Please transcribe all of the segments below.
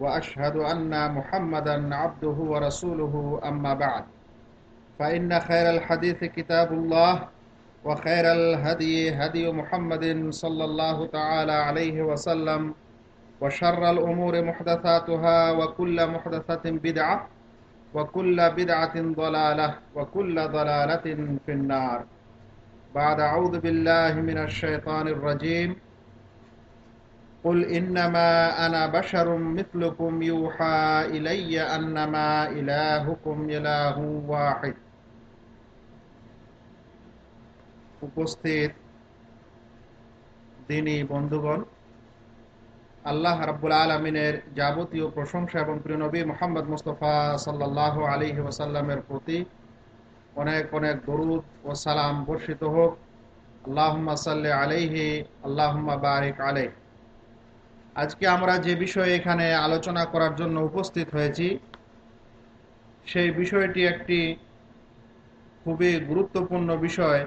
وأشهد أن محمدا عبده ورسوله أما بعد. فإن خير الحديث كتاب الله وخير الهدي هدي محمد صلى الله تعالى عليه وسلم وشر الأمور محدثاتها وكل محدثة بدعة وكل بدعة ضلالة وكل ضلالة في النار. بعد أعوذ بالله من الشيطان الرجيم. قل إنما أنا بشر مثلكم يوحى إلي أنما إلهكم إله واحد উপস্থিত দিনী বন্ধুগণ আল্লাহ রাব্বুল আলমিনের যাবতীয় প্রশংসা এবং প্রিয় নবী মোহাম্মদ মুস্তফা সাল্লাহ আলী ওসাল্লামের প্রতি অনেক অনেক দরুদ ও সালাম বর্ষিত হোক আল্লাহ সাল্লি আলাইহি আল্লাহ বারিক আলাই আজকে আমরা যে বিষয়ে এখানে আলোচনা করার জন্য উপস্থিত হয়েছি, সেই বিষয়টি একটি খুবই গুরুত্বপূর্ণ বিষয়।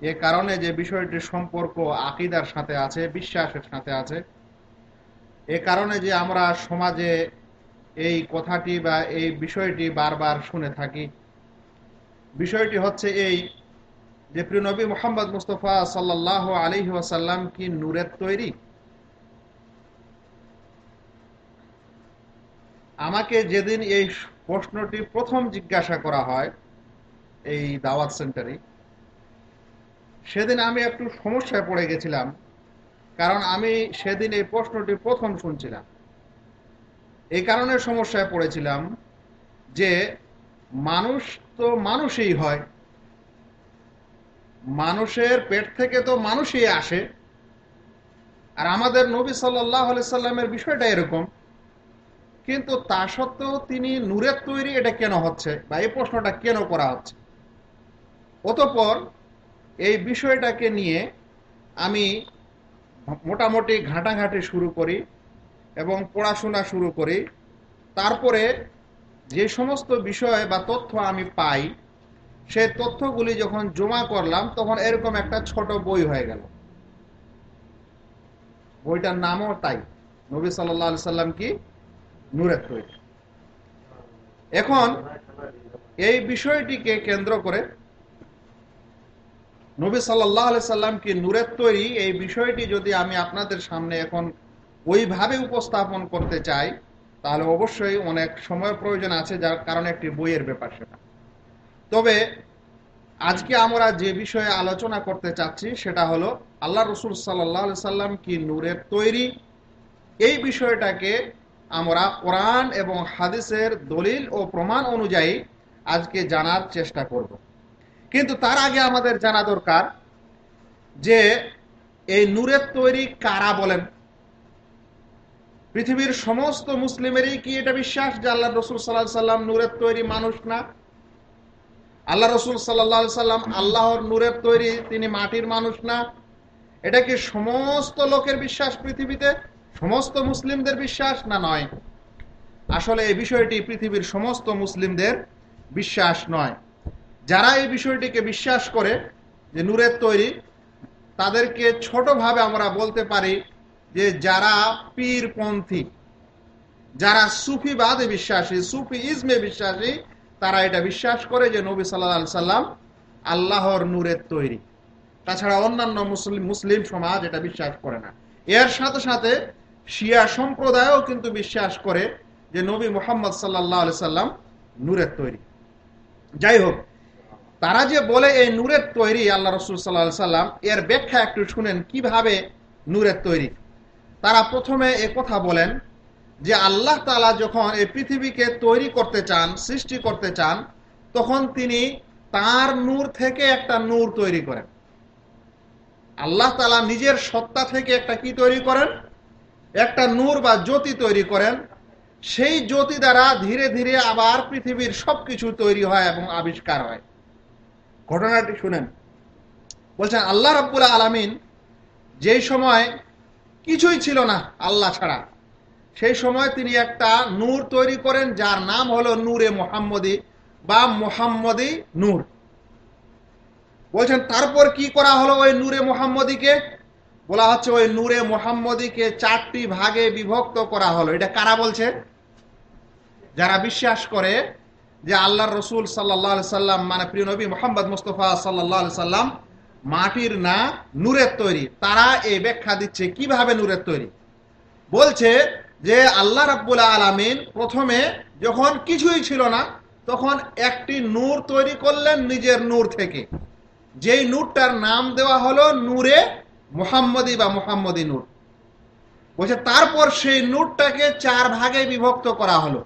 এ কারণে যে বিষয়টির সম্পর্ক আকিদার সাথে আছে, বিশ্বাসের সাথে আছে। এ কারণে যে আমরা সমাজে এই কথাটি বা এই বিষয়টি বারবার শুনে থাকি। বিষয়টি হচ্ছে এই যে প্রিয় নবী মোহাম্মদ মুস্তফা সাল্লাহ আলী ওয়াসাল্লাম কি নূরের তৈরি? আমাকে যেদিন এই প্রশ্নটি প্রথম জিজ্ঞাসা করা হয়, এই দাওয়াত সেন্টারে, সেদিন আমি একটু সমস্যায় পড়ে গেছিলাম, কারণ আমি সেদিন এই প্রশ্নটি প্রথম শুনছিলাম। এই কারণে সমস্যায় পড়েছিলাম যে মানুষ তো মানুষই হয়। মানুষের পেট থেকে তো মানুষই আসে। আর আমাদের নবী সাল্লাহ সাল্লামের বিষয়টা এরকম কিন্তু তা সত্ত্বেও তিনি নূরের তৈরি এটা কেন হচ্ছে বা এই প্রশ্নটা কেন করা হচ্ছে? অতপর এই বিষয়টাকে নিয়ে আমি মোটামুটি ঘাঁটাঘাঁটি শুরু করি এবং পড়াশোনা শুরু করি। তারপরে যে সমস্ত বিষয় বা তথ্য আমি পাই, সেই তথ্যগুলি যখন জমা করলাম, তখন এরকম একটা ছোট বই হয়ে গেল। বইটার নামও তাই। নবী সাল্লাহ সাল্লাম কি? নূরের তৈরি এখন এই বিষয়টিকে কেন্দ্র করে নবী সাল্লাহ সাল্লাম কি নূরের তৈরি? এই বিষয়টি যদি আমি আপনাদের সামনে এখন ওইভাবে উপস্থাপন করতে চাই, তাহলে অবশ্যই অনেক সময় প্রয়োজন আছে, যার কারণে একটি বইয়ের ব্যাপার সেটা। তবে আজকে আমরা যে বিষয়ে আলোচনা করতে চাচ্ছি, সেটা হলো আল্লাহ রসুল সাল্লাহ সাল্লাম কি নূরের তৈরি? এই বিষয়টাকে আমরা কোরআন এবং হাদিসের দলিল ও প্রমাণ অনুযায়ী আজকে জানার চেষ্টা করব। কিন্তু তার আগে আমাদের জানা দরকার যে এই নূরের তৈরি কারা বলেন? পৃথিবীর সমস্ত মুসলিমেরই কি এটা বিশ্বাস যে আল্লাহ রসুল সাল্লাহ সাল্লাম নূরের তৈরি মানুষ না? আল্লাহ রসুল সাল্লাহ সাল্লাম আল্লাহর নূরের তৈরি তিনি মাটির মানুষ না? এটা কি সমস্ত লোকের বিশ্বাস পৃথিবীতে? সমস্ত মুসলিমদের বিশ্বাস না নয়? আসলে এই বিষয়টি পৃথিবীর সমস্ত মুসলিমদের বিশ্বাস নয়। যারা এই বিষয়টিকে বিশ্বাস করে যে নূরের তৈরি, তাদেরকে ছোটভাবে আমরা বলতে পারি যে যারা পীরপন্থী, যারা সুফিবাদে বিশ্বাসী সুফি ইজমে বিশ্বাসী, তারা এটা বিশ্বাস করে যে নবী সাল্লা সাল্লাম আল্লাহর নূরের তৈরি। তাছাড়া অন্যান্য মুসলিম মুসলিম সমাজ এটা বিশ্বাস করে না। এর সাথে সাথে শিয়া সম্প্রদায়ও কিন্তু বিশ্বাস করে যে নবী মোহাম্মদ সাল্লাহ সাল্লাম নূরের তৈরি। যাই হোক, তারা যে বলে এই নূরের তৈরি আল্লাহ রসুল সাল্লাহ সাল্লাম, এর ব্যাখ্যা একটু শুনেন, কীভাবে নূরের তৈরি? তারা প্রথমে এ কথা বলেন যে আল্লাহ তালা যখন এই পৃথিবীকে তৈরি করতে চান, সৃষ্টি করতে চান, তখন তিনি তার নূর থেকে একটা নূর তৈরি করেন। আল্লাহ তালা নিজের সত্তা থেকে একটা কি তৈরি করেন? একটা নূর বা জ্যোতি তৈরি করেন। সেই জ্যোতি দ্বারা ধীরে ধীরে আবার পৃথিবীর সবকিছু তৈরি হয় এবং আবিষ্কার হয়। ঘটনাটি শুনেন। বলছেন, আল্লাহ রব্বুল আলমিন যেই সময় কিছুই ছিল না আল্লাহ ছাড়া, সেই সময় তিনি একটা নূর তৈরি করেন যার নাম হলো নূরে মোহাম্মদী বা মোহাম্মদী নূর। বলছেন, তারপর কি করা হলো ওই নূরে মোহাম্মদীকে? বলা হচ্ছে, ওই নূরে মোহাম্মদীকে চারটি ভাগে বিভক্ত করা হলো। এটা কারা বলছে? যারা বিশ্বাস করে যে আল্লাহ রসুল সাল্লাহ সাল্লাম মানে প্রিয় নবী মোহাম্মদ মুস্তফা সাল্লাহ সাল্লাম, মাটির না, নূরের তৈরি। তারা এই ব্যাখ্যা দিচ্ছে, কীভাবে নূরের তৈরি? বলছে যে আল্লাহ রাব্বুল আলমিন প্রথমে যখন কিছুই ছিল না, তখন একটি নূর তৈরি করলেন নিজের নূর থেকে। যেই নূরটার নাম দেওয়া হলো নূরে মোহাম্মদী বা মোহাম্মদী নূর। বলছে, তারপর সেই নূরটাকে চার ভাগে বিভক্ত করা হলো।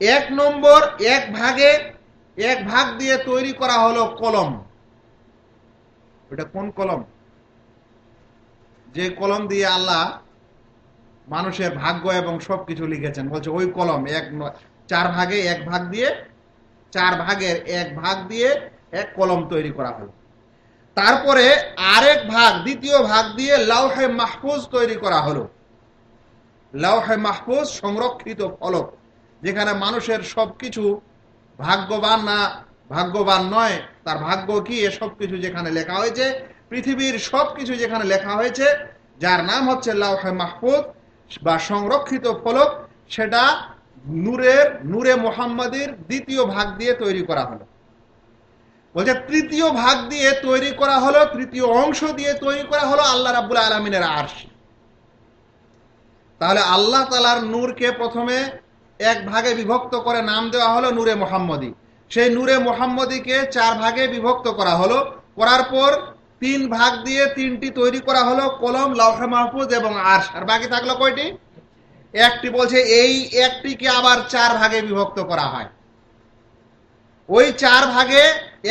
এক নম্বর, এক ভাগে, এক ভাগ দিয়ে তৈরি করা হলো কলম। ওটা কোন কলম? যে কলম দিয়ে আল্লাহ মানুষের ভাগ্য এবং সবকিছু লিখেছেন। বলছে, ওই কলম এক চার ভাগে, এক ভাগ দিয়ে, চার ভাগের এক ভাগ দিয়ে এক কলম তৈরি করা হলো। তারপরে আরেক ভাগ, দ্বিতীয় ভাগ দিয়ে লাউহে মাহফুজ তৈরি করা হলো। লাউহে মাহফুজ সংরক্ষিত ফলক, যেখানে মানুষের সবকিছু ভাগ্যবান না, ভাগ্যবান নয়, তার ভাগ্য কি? এসব কিছু যেখানে লেখা হয়েছে, পৃথিবীর সব কিছু যেখানে লেখা হয়েছে, যার নাম হচ্ছে লাউহে মাহফুজ বা সংরক্ষিত ফলক, সেটা নূরের, নূরে মোহাম্মদের দ্বিতীয় ভাগ দিয়ে তৈরি করা হলো। বলছে, তৃতীয় ভাগ দিয়ে তৈরি করা হলো, তৃতীয় অংশ দিয়ে তৈরি করা হলো আল্লাহ রাবুল আলমিনের আর্শ। তাহলে আল্লাহ তালার নূরকে প্রথমে এক ভাগে বিভক্ত করে নাম দেওয়া হলো নূরে মোহাম্মদী। সেই নূরে মোহাম্মদীকে চার ভাগে বিভক্ত করা হলো। করার পর তিন ভাগ দিয়ে তিনটি তৈরি করা হলো, কলম, লৌহে মাহফুজ এবং আর্শ। আর বাকি থাকল কয়টি? একটি বলছে, এই একটিকে আবার চার ভাগে বিভক্ত করা হয়। ওই চার ভাগে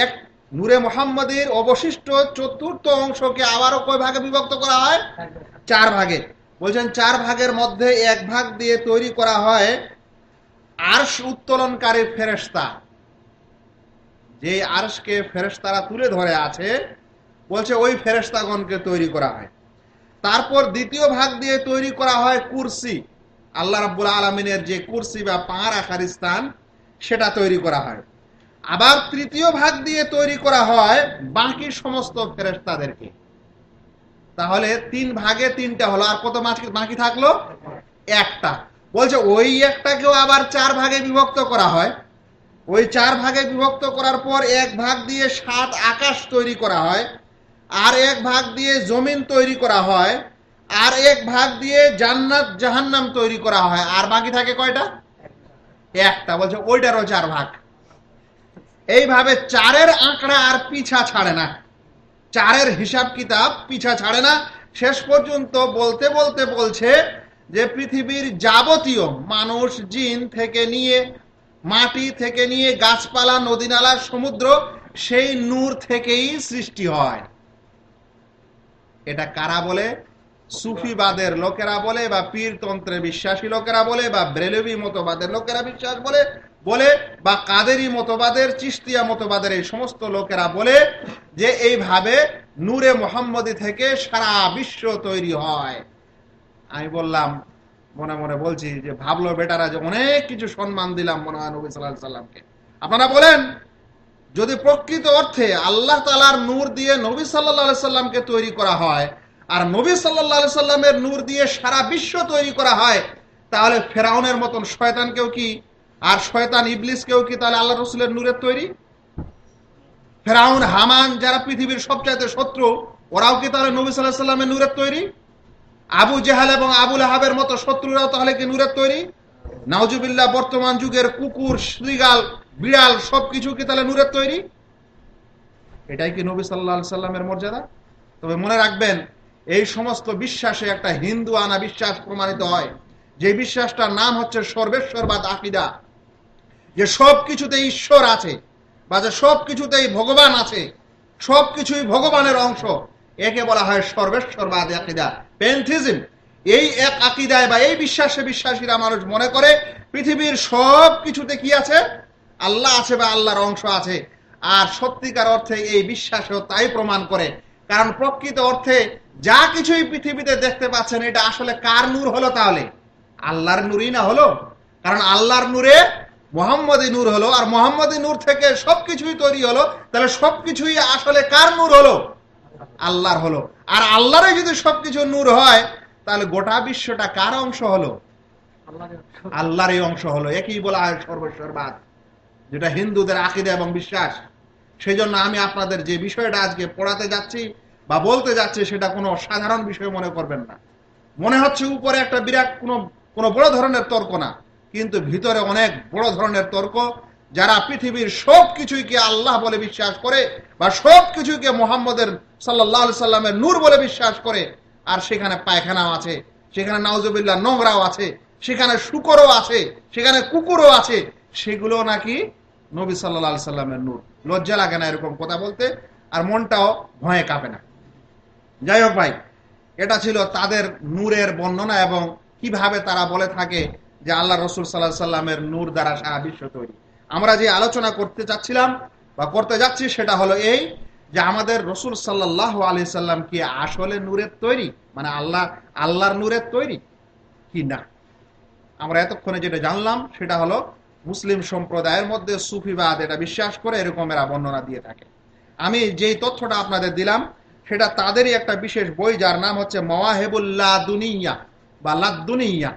এক নূরে মোহাম্মদের অবশিষ্ট চতুর্থ অংশকে আবারও কয় ভাগে বিভক্ত করা হয়? চার ভাগে। বলছেন চার ভাগের মধ্যে এক ভাগ দিয়ে তৈরি করা হয় আর্শ উত্তোলনকারী ফেরেস্তা যে আর্শকে ফেরেস্তারা তুলে ধরে আছে বলছে ওই ফেরেস্তাগণকে তৈরি করা হয়। তারপর দ্বিতীয় ভাগ দিয়ে তৈরি করা হয় কুরসি। আল্লাহ রাব্বুল আলমিনের যে কুরসি বা পা রাখার স্থান সেটা তৈরি করা হয়। আবার তৃতীয় ভাগ দিয়ে তৈরি করা হয় বাকি সমস্ত ফেরেস্তাদেরকে তাহলে তিন ভাগে তিনটা হলো, আর কত বাকি থাকল? একটা। বলছে, ওই একটাকেও আবার চার ভাগে বিভক্ত করা হয়। ওই চার ভাগে বিভক্ত করার পর এক ভাগ দিয়ে সাত আকাশ তৈরি করা হয়, আর এক ভাগ দিয়ে জমিন তৈরি করা হয়, আর এক ভাগ দিয়ে জান্নাত, জাহান্নাম তৈরি করা হয়। আর বাকি থাকে কয়টা? একটা। বলছে, ওইটারও চার ভাগ। এইভাবে চারের আঁকড়া আর পিছা ছাড়ে না। চারের হিসাব কিতাব পিছা ছাড়ে না। শেষ পর্যন্ত বলতে বলতে বলছে যে পৃথিবীর যাবতীয় মানুষ জিন থেকে নিয়ে, মাটি থেকে নিয়ে, গাছপালা, নদীনালা, সমুদ্র, সেই নূর থেকেই সৃষ্টি হয়। এটা কারা বলে? সুফিবাদের লোকেরা বলে বা পীরতন্ত্রে বিশ্বাসী লোকেরা বলে বা ব্রেলভি মতবাদের লোকেরা বিশ্বাস বলে? বলে বা কাদেরি মতবাদের চিস্তিয়া মতবাদের এই সমস্ত লোকেরা বলে যে এইভাবে নূরে মোহাম্মদী থেকে সারা বিশ্ব তৈরি হয়। আমি বললাম, মনে মনে বলছি যে ভাবলো বেটারা যে অনেক কিছু সম্মান দিলাম মনে হয় নবী সাল্লাহ সাল্লামকে। আপনারা বলেন, যদি প্রকৃত অর্থে আল্লাহ তালার নূর দিয়ে নবী সাল্লাহ সাল্লামকে তৈরি করা হয় আর নবী সাল্লাহ সাল্লামের নূর দিয়ে সারা বিশ্ব তৈরি করা হয়, তাহলে ফেরাউনের মতন শয়তানকেও কি আর শয়তান ইবলিসকেও কি তাহলে আল্লাহ রসুলের নূরের তৈরি? ফেরাউন, হামান যারা পৃথিবীর সবচাইতে শত্রু, ওরাও কি তাহলে নবী সাল্লাহ সাল্লামের নূরের তৈরি? আবু জেহাল এবং আবুল আহাবের মতো শত্রুরাও তাহলে কি নূরের তৈরি? নাওজুবিল্লাহ বর্তমান যুগের কুকুর শ্রীগাল বিড়াল, সবকিছু কি তাহলে নূরের তৈরি? এটাই কি নবী সাল্লাহ সাল্লামের মর্যাদা? তবে মনে রাখবেন, এই সমস্ত বিশ্বাসে একটা হিন্দু আনা বিশ্বাস প্রমাণিত হয়। যে বিশ্বাসটার নাম হচ্ছে সর্বেশ্বরবাদ আকিদা। যে সব কিছুতে ঈশ্বর আছে বা যে সব কিছুতেই ভগবান আছে সব কিছুই ভগবানের অংশ, একে বলা হয় সর্বেশ্বরবাদ আকিদা। পেন্থিজম এই এক আকিদায় বা এই বিশ্বাসে বিশ্বাসীরা মানুষ মনে করে, পৃথিবীর সব কিছুতে কি আছে? আল্লাহ আছে বা আল্লাহর অংশ আছে। আর সত্যিকার অর্থে এই বিশ্বাসও তাই প্রমাণ করে। কারণ প্রকৃত অর্থে যা কিছুই পৃথিবীতে দেখতে পাচ্ছেন, এটা আসলে কার নূর হলো তাহলে? আল্লাহর নূরই না হলো? কারণ আল্লাহর নূরে মোহাম্মদী নূর হলো, আর মোহাম্মদী নূর থেকে সবকিছুই তৈরি হলো, তাহলে সবকিছুই আসলে কার নূর হলো? আল্লাহর হলো। আর আল্লাহরে যদি সবকিছু নূর হয়, তাহলে গোটা বিশ্বটা কার অংশ হলো? আল্লাহর এই অংশ হলো। একই বলা হয় সর্বস্বরবাদ, যেটা হিন্দুদের আকিদা এবং বিশ্বাস। সেই জন্য আমি আপনাদের যে বিষয়টা আজকে পড়াতে যাচ্ছি বা বলতে যাচ্ছি, সেটা কোনো সাধারণ বিষয় মনে করবেন না। মনে হচ্ছে উপরে একটা বিরাট কোনো কোনো বড় ধরনের তর্ক না। কিন্তু ভিতরে অনেক বড় ধরনের তর্ক, যারা পৃথিবীর সব কিছুইকে আল্লাহ বলে বিশ্বাস করে বা সব কিছুকে মোহাম্মদের সাল্লাহ সাল্লামের নূর বলে বিশ্বাস করে, আর সেখানে পায়খানাও আছে, সেখানে নাউজবিল্লা নোংরাও আছে, সেখানে শুকরও আছে, সেখানে কুকুরও আছে, সেগুলো নাকি নবী সাল্লা সাল্লামের নূর। লজ্জা লাগে না এরকম কথা বলতে, আর মনটাও ভয়ে কাঁপে না। যাই হোক ভাই, এটা ছিল তাদের নূরের বর্ণনা এবং কীভাবে তারা বলে থাকে যে আল্লাহ রসুল সাল্লাহ সাল্লামের নূর দ্বারা সারা বিশ্ব তৈরি। আমরা যে আলোচনা করতে চাচ্ছিলাম বা করতে যাচ্ছি সেটা হলো এই যে আমাদের রসুল সাল্লাহ আলি সাল্লাম কি আসলে নূরের তৈরি? মানে আল্লাহ, আল্লাহর নূরের তৈরি? কি না? আমরা এতক্ষণে যেটা জানলাম সেটা হলো মুসলিম সম্প্রদায়ের মধ্যে সুফিবাদ, এটা বিশ্বাস করে এরকম এরা বর্ণনা দিয়ে থাকে। আমি যেই তথ্যটা আপনাদের দিলাম, সেটা তাদেরই একটা বিশেষ বই যার নাম হচ্ছে মওয়াহেবুল্লাহ দুনিয়া বা লাদুনিয়া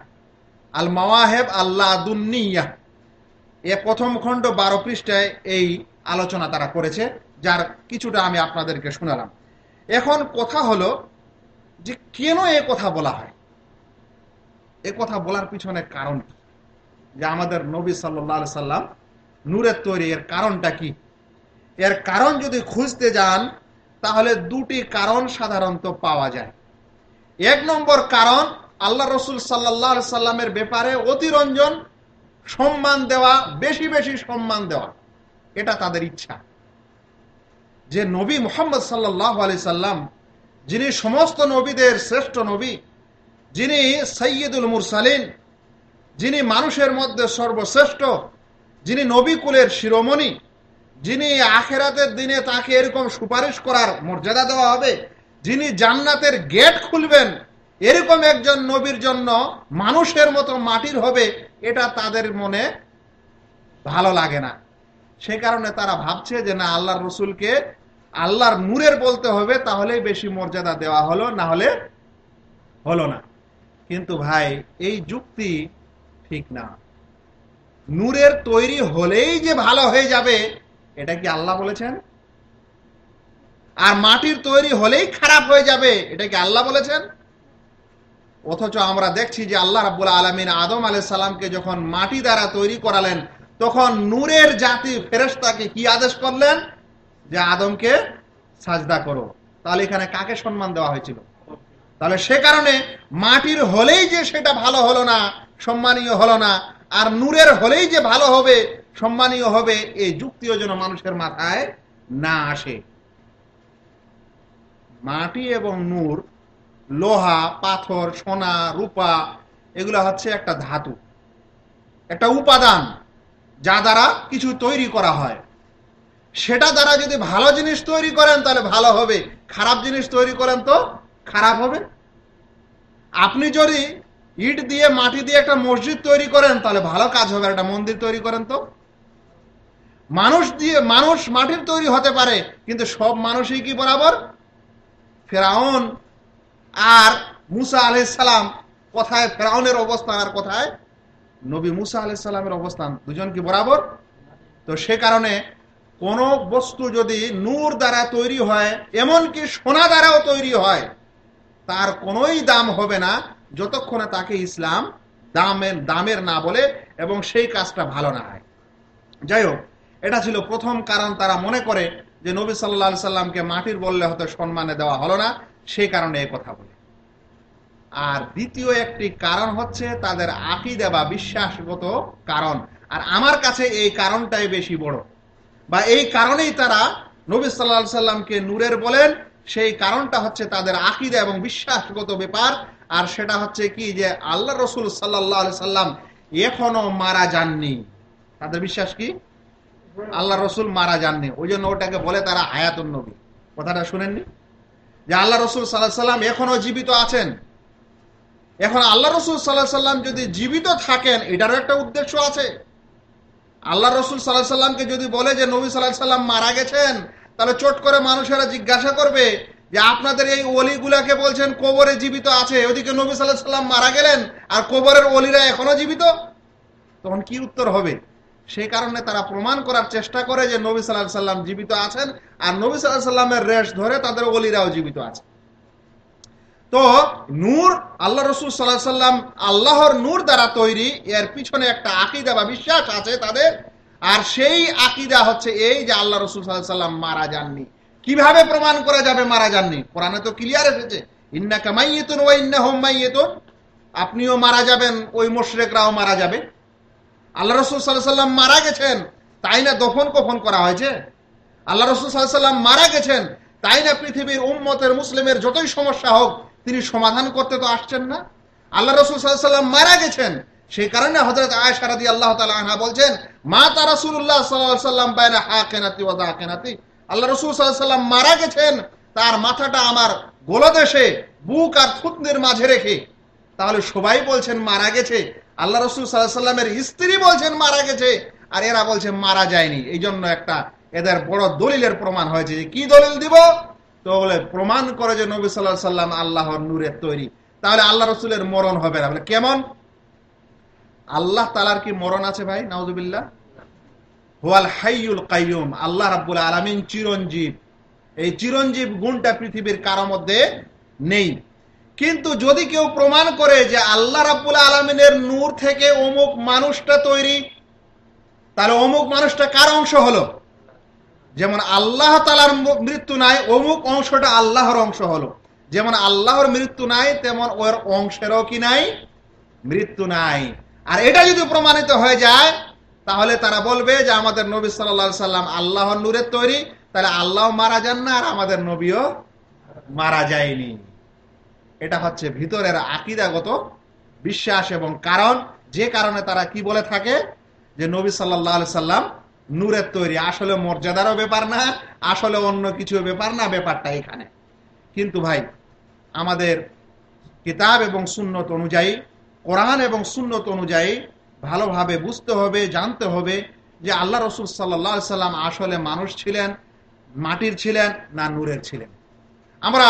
আল মাওয়াহেব আল্লাহ দুনিয়া এ প্রথম খণ্ড বারো পৃষ্ঠায় এই আলোচনা তারা করেছে, যার কিছুটা আমি আপনাদেরকে শোনালাম। এখন কথা হলো যে কেন এ কথা বলা হয়? এ কথা বলার পিছনে কারণ যে আমাদের নবী সাল্লাহ সাল্লাম নূরের তৈরি এর কারণটা কি? এর কারণ যদি খুঁজতে যান, তাহলে দুটি কারণ সাধারণত পাওয়া যায়। এক নম্বর কারণ আল্লাহ রসুল সাল্লাহ সাল্লামের ব্যাপারে অতিরঞ্জন সম্মান দেওয়া, বেশি বেশি সম্মান দেওয়া, এটা তাদের ইচ্ছা। যে নবী মোহাম্মদ সাল্লাহ আলি সাল্লাম, যিনি সমস্ত নবীদের শ্রেষ্ঠ নবী, যিনি সৈয়দুল মুরসালিন, যিনি মানুষের মধ্যে সর্বশ্রেষ্ঠ, যিনি নবী কুলের শিরোমণি, যিনি আখেরাতের দিনে তাকে এরকম সুপারিশ করার মর্যাদা দেওয়া হবে, যিনি জান্নাতের গেট খুলবেন এরকম একজন নবীর জন্য মানুষের মতো মাটির হবে, এটা তাদের মনে ভালো লাগে না। সে কারণে তারা ভাবছে যে, না, আল্লাহর রসুলকে আল্লাহর নূরের বলতে হবে, তাহলেই বেশি মর্যাদা দেওয়া হলো, না হলে হলো না। কিন্তু ভাই, এই যুক্তি ঠিক না। নূরের তৈরি হলেই যে ভালো হয়ে যাবে, এটা কি আল্লাহ বলেছেন? আর মাটির তৈরি হলেই খারাপ হয়ে যাবে, এটা কি আল্লাহ বলেছেন? অথচ আমরা দেখছি যে আল্লাহ রাবুল আলমিন আদম আলাই সালামকে যখন মাটি দ্বারা তৈরি করালেন, তখন নূরের জাতি ফেরেস্তাকে কি আদেশ করলেন? যে আদমকে সাজদা করো। তাহলে এখানে কাকে সম্মান দেওয়া হয়েছিল? তাহলে সে কারণে মাটির হলেই যে সেটা ভালো হলো না, সম্মানীয় হলো না, আর নূরের হলেই যে ভালো হবে, সম্মানীয় হবে এই যুক্তিও যেন মানুষের মাথায় না আসে। মাটি এবং নূর লোহা, পাথর, সোনা, রূপা, এগুলো হচ্ছে একটা ধাতু। একটা উপাদান যা দ্বারা কিছু তৈরি করা হয়। সেটা দ্বারা যদি ভালো জিনিস তৈরি করেন, তাহলে ভালো হবে। খারাপ জিনিস তৈরি করেন তো খারাপ হবে। আপনি যদি ইট দিয়ে, মাটি দিয়ে একটা মসজিদ তৈরি করেন, তাহলে ভালো কাজ হবে। একটা মন্দির তৈরি করেন তো। মানুষ দিয়ে, মানুষ মাটির তৈরি হতে পারে, কিন্তু সব মানুষই কি বরাবর? ফেরাউন আর মুসা আলাইসালাম কোথায়? ফেরাউনের অবস্থান আর কোথায়? নবী মুসা আলাইসাল্লামের অবস্থান। দুজন কি বরাবর? তো সে কারণে কোন বস্তু যদি নূর দ্বারা তৈরি হয়, এমনকি সোনা দ্বারাও তৈরি হয়, তার কোনোই দাম হবে না, যতক্ষণে তাকে ইসলাম দামের দামের না বলে এবং সেই কাজটা ভালো না হয়। যাই হোক, এটা ছিল প্রথম কারণ তারা মনে করে যে নবী সাল্লা সাল্লামকে মাটির বললে হয়তো সম্মানে দেওয়া হলো না। সেই কারণে এই কথা বলে। আর দ্বিতীয় একটি কারণ হচ্ছে তাদের আকিদা বা বিশ্বাসগত কারণ। আর আমার কাছে এই কারণটাই বেশি বড়। বা এই কারণেই তারা নবী সাল্লা সাল্লামকে নূরের বলেন, সেই কারণটা হচ্ছে তাদের আকিদা এবং বিশ্বাসগত ব্যাপার। আর সেটা হচ্ছে কি যে আল্লাহ রসুল সাল্লাহ সাল্লাম এখনও মারা যাননি। তাদের বিশ্বাস কি? আল্লাহ রসুল মারা যাননি। ওই জন্য ওটাকে বলে তারা হায়াতুন নবী। কথাটা শুনেননি? যে আল্লাহ রসুল সাল্লাহ সাল্লাম এখনও জীবিত আছেন। এখন আল্লাহ রসুল সাল্লাহ সাল্লাম যদি জীবিত থাকেন, এটারও একটা উদ্দেশ্য আছে। আল্লাহ রসুল সাল্লাহ সাল্লামকে যদি বলে যে নবী সাল্লাহ সাল্লাম মারা গেছেন, তাহলে চট করে মানুষেরা জিজ্ঞাসা করবে যে আপনাদের এই অলিগুলাকে বলছেন কোবরে জীবিত আছে, ওদিকে নবী সাল্লাহ সাল্লাম মারা গেলেন, আর কোবরের অলিরা এখনও জীবিত? তখন কি উত্তর হবে? সেই কারণে তারা প্রমাণ করার চেষ্টা করে যে নবী সাল্লাহ সাল্লাম জীবিত আছেন, আর নবী সাল্লাহ সাল্লামের রেশ ধরে তাদের অলিরাও জীবিত আছে। তো নূর, আল্লাহ রসুল সাল্লাহ সাল্লাম আল্লাহর নূর দ্বারা তৈরি, এর পিছনে একটা আকিদা বা বিশ্বাস আছে তাদের, আর সেই আকিদা হচ্ছে এই যে আল্লাহ রসুল সাল্লাহ সাল্লাম মারা যাননি। কীভাবে প্রমাণ করা যাবে মারা যাননি? কোরআনে তো ক্লিয়ার এসেছে ইন্না কামাইয়েতুন ও ইন্না হোমাইয়েতুন আপনিও মারা যাবেন, ওই মোশরেকরাও মারা যাবে। আল্লাহ রসুল সাল্লাহ সাল্লাম মারা গেছেন, তাই না দফন কফন করা হয়েছে? আল্লাহ রসুল সাল্লাহ সাল্লাম মারা গেছেন, তাই না পৃথিবীর উম্মতের মুসলিমের যতই সমস্যা হোক, তিনি সমাধান করতে তো আসছেন না? আল্লাহ রসুল সাল্লাম মারা গেছেন, সেই কারণে হজরত আয়সারাদি আল্লাহ তালা বলছেন, মা তা রসুল্লাহ সাল্লাম বাইনা হা কেনাতি ওদা কেনাতি আল্লাহ রসুল সাল্লাম মারা গেছেন, তার মাথাটা আমার গোলদেশে বুক আর থুতনির মাঝে রেখে তাহলে সবাই বলছেন মারা গেছে। আল্লাহ রসুল সাল্লাহ সাল্লামের স্ত্রী বলছেন মারা গেছে। আর এরা বলছে মারা যায়নি। এই জন্য একটা এদের বড় দলিলের প্রমাণ হয়েছে যে কি দলিল দিব? তো বলে প্রমাণ করে যে নবী সাল্লাহ সাল্লাম আল্লাহর নূরের তৈরি। তাহলে আল্লাহ রসুলের মরণ হবে না। বলে কেমন? আল্লাহ তালার কি মরণ আছে ভাই? নাউজুবিল্লাহ। হোয়াল হাইউল কাইয়ুম। আল্লাহ রাব্বুল আলামিন চিরঞ্জীব। এই চিরঞ্জীব গুণটা পৃথিবীর কারও মধ্যে নেই। কিন্তু যদি কেউ প্রমাণ করে যে আল্লাহ রাব্বুল আলমিনের নূর থেকে অমুক মানুষটা তৈরি, তাহলে অমুক মানুষটা কার অংশ হলো? যেমন আল্লাহ তালার মৃত্যু নাই, অমুক অংশটা আল্লাহর অংশ হলো। যেমন আল্লাহর মৃত্যু নাই, তেমন ওর অংশেরও কি নাই? মৃত্যু নাই। আর এটা যদি প্রমাণিত হয়ে যায়, তাহলে তারা বলবে যে আমাদের নবী সাল্লা সাল্লাম আল্লাহর নূরের তৈরি, তাহলে আল্লাহ মারা যান না আর আমাদের নবীও মারা যায়নি। এটা হচ্ছে ভিতরের আকিদাগত বিশ্বাস এবং কারণ। যে কারণে তারা কি বলে থাকে? যে নবী সাল্লাহ সাল্লাম নূরের তৈরি। আসলে মর্যাদারও ব্যাপার না, আসলে অন্য কিছু ব্যাপার না, ব্যাপারটা এখানে। কিন্তু ভাই, আমাদের কিতাব এবং সুন্নত অনুযায়ী, কোরআন এবং সুন্নত অনুযায়ী ভালোভাবে বুঝতে হবে, জানতে হবে যে আল্লাহ রসুল সাল্লাহ সাল্লাম আসলে মানুষ ছিলেন, মাটির ছিলেন না নূরের ছিলেন। আমরা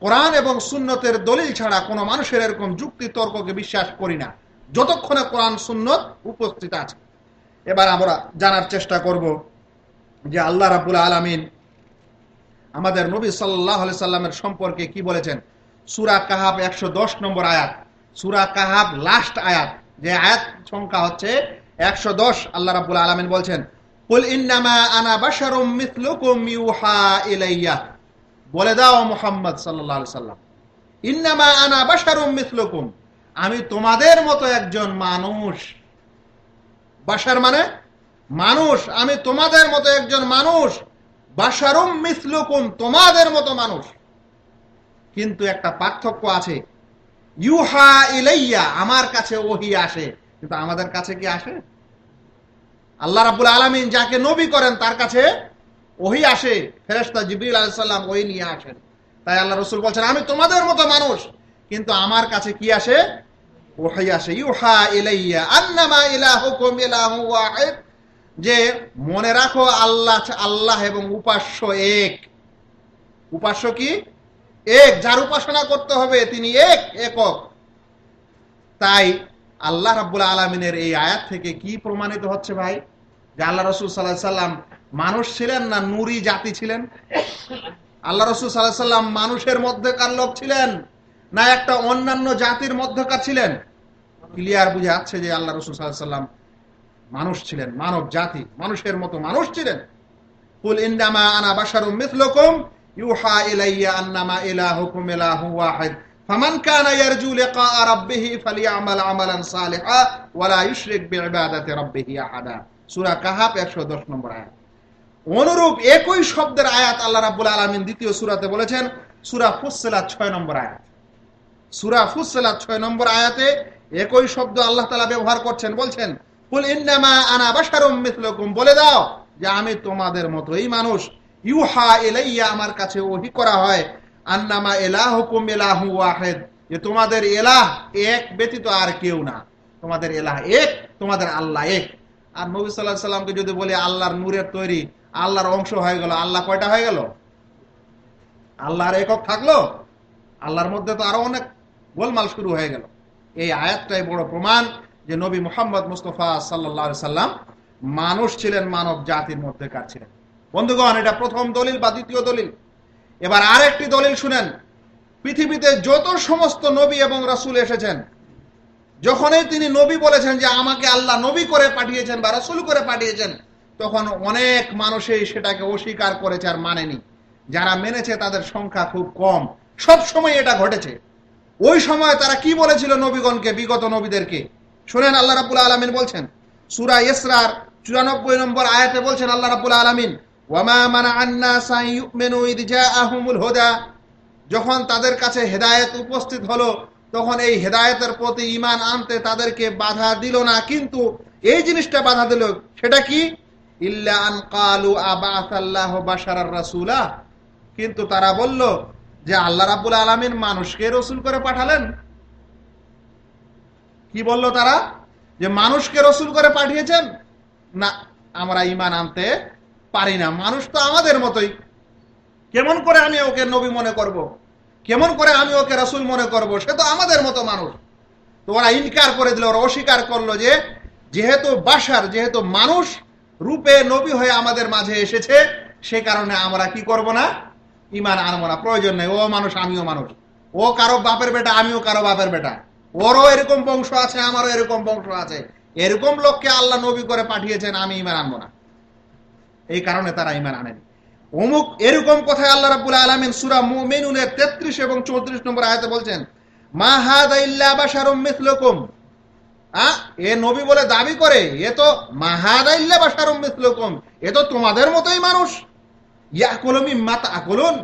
কোরআন এবং সুন্নতের দলিল ছাড়া কোনো মানুষের এরকম যুক্তি তর্ককে বিশ্বাস করি না। যতক্ষণে কোরআন, সুন্নত উপস্থিত আছে। এবার আমরা জানার চেষ্টা করব যে আল্লাহ রাবুল আলমিন আমাদের নবী সাল্লাহ সাল্লামের সম্পর্কে কি বলেছেন? সুরা কাহাব একশো দশ নম্বর আয়াত। সুরা কাহাব লাস্ট আয়াত। যে আয়াত সংখ্যা হচ্ছে একশো দশ। আল্লাহ রাবুল আলমিন বলছেন বলে দাও মোহাম্মদ সাল্লাহ সাল্লাম, ইন্নামা আনা বাশারুম মিথলুকুম আমি তোমাদের মতো একজন মানুষ। বাসার মানে মানুষ। আমি তোমাদের মতো একজন মানুষ। বাসারুম মিথলুকুম তোমাদের মতো মানুষ। কিন্তু একটা পার্থক্য আছে। ইউহা ইলাইয়া, আমার কাছে ওহি আসে। কিন্তু আমাদের কাছে কি আসে? আল্লাহ রাবুল আলমিন যাকে নবী করেন, তার কাছে ওহি আসে ফেরেস্তা জিবিল আলাইসাল্লাম ওই নিয়ে আসেন। তাই আল্লাহ রসুল বলছেন, আমি তোমাদের মতো মানুষ। কিন্তু আমার কাছে কি আসে? ওহাই আসে, ইউহা ইলাইয়া আন্নামা ইলাহুকুম ইলাহু ওয়াহিদ। যে, মনে রাখো, আল্লাহ আল্লাহ এবং উপাস্য এক। উপাস্য কি? এক, যার উপাসনা করতে হবে তিনি এক, একক। তাই আল্লাহ রাব্বুল আলমিনের এই আয়াত থেকে কি প্রমাণিত হচ্ছে ভাই? যে আল্লাহ রসুল সাল্লাহ সাল্লাম মানুষ ছিলেন না নুরি জাতি ছিলেন? আল্লাহ রসুল সাল্লাহ সাল্লাম মানুষের মধ্যেকার লোক ছিলেন না একটা অন্যান্য জাতির মধ্যকার ছিলেন? ক্লিয়ার বুঝে যাচ্ছে যে আল্লাহ রসুল সাল্লাহ সাল্লাম মানুষ ছিলেন, মানব জাতি, মানুষের মতো মানুষ ছিলেন। কুল ইন্দামা আনা সূরা কাহাফ 110 নম্বর আয়াত। অনুরূপ একই শব্দের আয়াত আল্লাহ রাবুল আলমিন দ্বিতীয় সুরাতে বলেছেন, সুরা ফুসেলাত ছয় নম্বর আয়াত। সুরা ফুসেলাত ছয় নম্বর আয়াতে একই শব্দ আল্লাহ তালা ব্যবহার করছেন, বলছেন ফুল ইন্নামা আনা বাসারুম বলে দাও যে, আমি তোমাদের মতোই মানুষ। ইউহা এলাইয়া আমার কাছে ওহি করা হয়, আন্নামা এলাহুকুম এলাহু ওয়াহেদ। যে, তোমাদের এলাহ এক ব্যতীত আর কেউ না। তোমাদের এলাহ এক, তোমাদের আল্লাহ এক। আর নবী সাল্লাহ সাল্লামকে যদি বলি আল্লাহর নূরের তৈরি, আল্লাহর অংশ হয়ে গেল, আল্লাহ কয়টা হয়ে গেল? আল্লাহর একক থাকল? আল্লাহর মধ্যে তো আরও অনেক গোলমাল শুরু হয়ে গেল। এই আয়াতটাই বড় প্রমাণ যে নবী মোহাম্মদ মুস্তফা সাল্লা সাল্লাম মানুষ ছিলেন, মানব জাতির মধ্যেকার ছিলেন। বন্ধুগণ, এটা প্রথম দলিল বা দ্বিতীয় দলিল? এবার আরেকটি দলিল শুনেন। পৃথিবীতে যত সমস্ত নবী এবং রাসুল এসেছেন যখনই তিনি নবী বলেছেন যে আমাকে আল্লাহ নবী করে পাঠিয়েছেন বা রাসুল করে পাঠিয়েছেন, তখন অনেক মানুষই সেটাকে অস্বীকার করেছে আর মানেনি। যারা মেনেছে তাদের সংখ্যা খুব কম। সব সময় এটা ঘটেছে। ওই সময় তারা কি বলেছিল নবীগণকে, বিগত নবীদেরকে? শুনেন আল্লাহ রাবুল আলমিন বলছেন, সুরা ইসরার চুরানব্বই নম্বর আয়াতে বলছেন আল্লাহ রাবুল আলমিন যখন তাদের কাছে হেদায়েত উপস্থিত হলো তখন এই হেদায়েতের প্রতি ইমান আনতে তাদেরকে বাধা দিল না, কিন্তু এই জিনিসটা বাধা দিল। সেটা কি? রাসুলা। কিন্তু তারা বলল যে আল্লাহ রাবুল আলমিন মানুষকে রসুল করে পাঠালেন। কি বলল তারা? যে মানুষকে রসুল করে পাঠিয়েছেন? না, আমরা ইমান আনতে পারি না। মানুষ তো আমাদের মতোই। কেমন করে আমি ওকে নবী মনে করব। কেমন করে আমি ওকে রসুল মনে করব? সে তো আমাদের মতো মানুষ। তো ওরা ইনকার করে দিল, ওরা অস্বীকার করল যে, যেহেতু বাসার, যেহেতু মানুষ রূপে নবী হয়ে আমাদের মাঝে এসেছে, সে কারণে আমরা কি করব না? ইমান আনব না। প্রয়োজন নেই। ও মানুষ, আমিও মানুষ। ও কারও বাপের বেটা, আমিও কারও বাপের বেটা। ওরও এরকম বংশ আছে, আমারও এরকম বংশ আছে। এরকম লোককে আল্লাহ নবী করে পাঠিয়েছেন, আমি ইমান আনব না। এই কারণে তারা ইমান আনেনি। অমুক এরকম কথায় আল্লাহ রাবুল আলমিন সুরা মুমিনুনের তেত্রিশ এবং চৌত্রিশ নম্বর আয়তে বলছেন, মা হাদা ইল্লা বাশারুম এ নবী বলে দাবি করে, এ তো মাহাদা ইল্লা বাশারুম মিথলকুম এ তো তোমাদের মতোই মানুষ। ইয়াকুলুম ইম্মাত আকলুন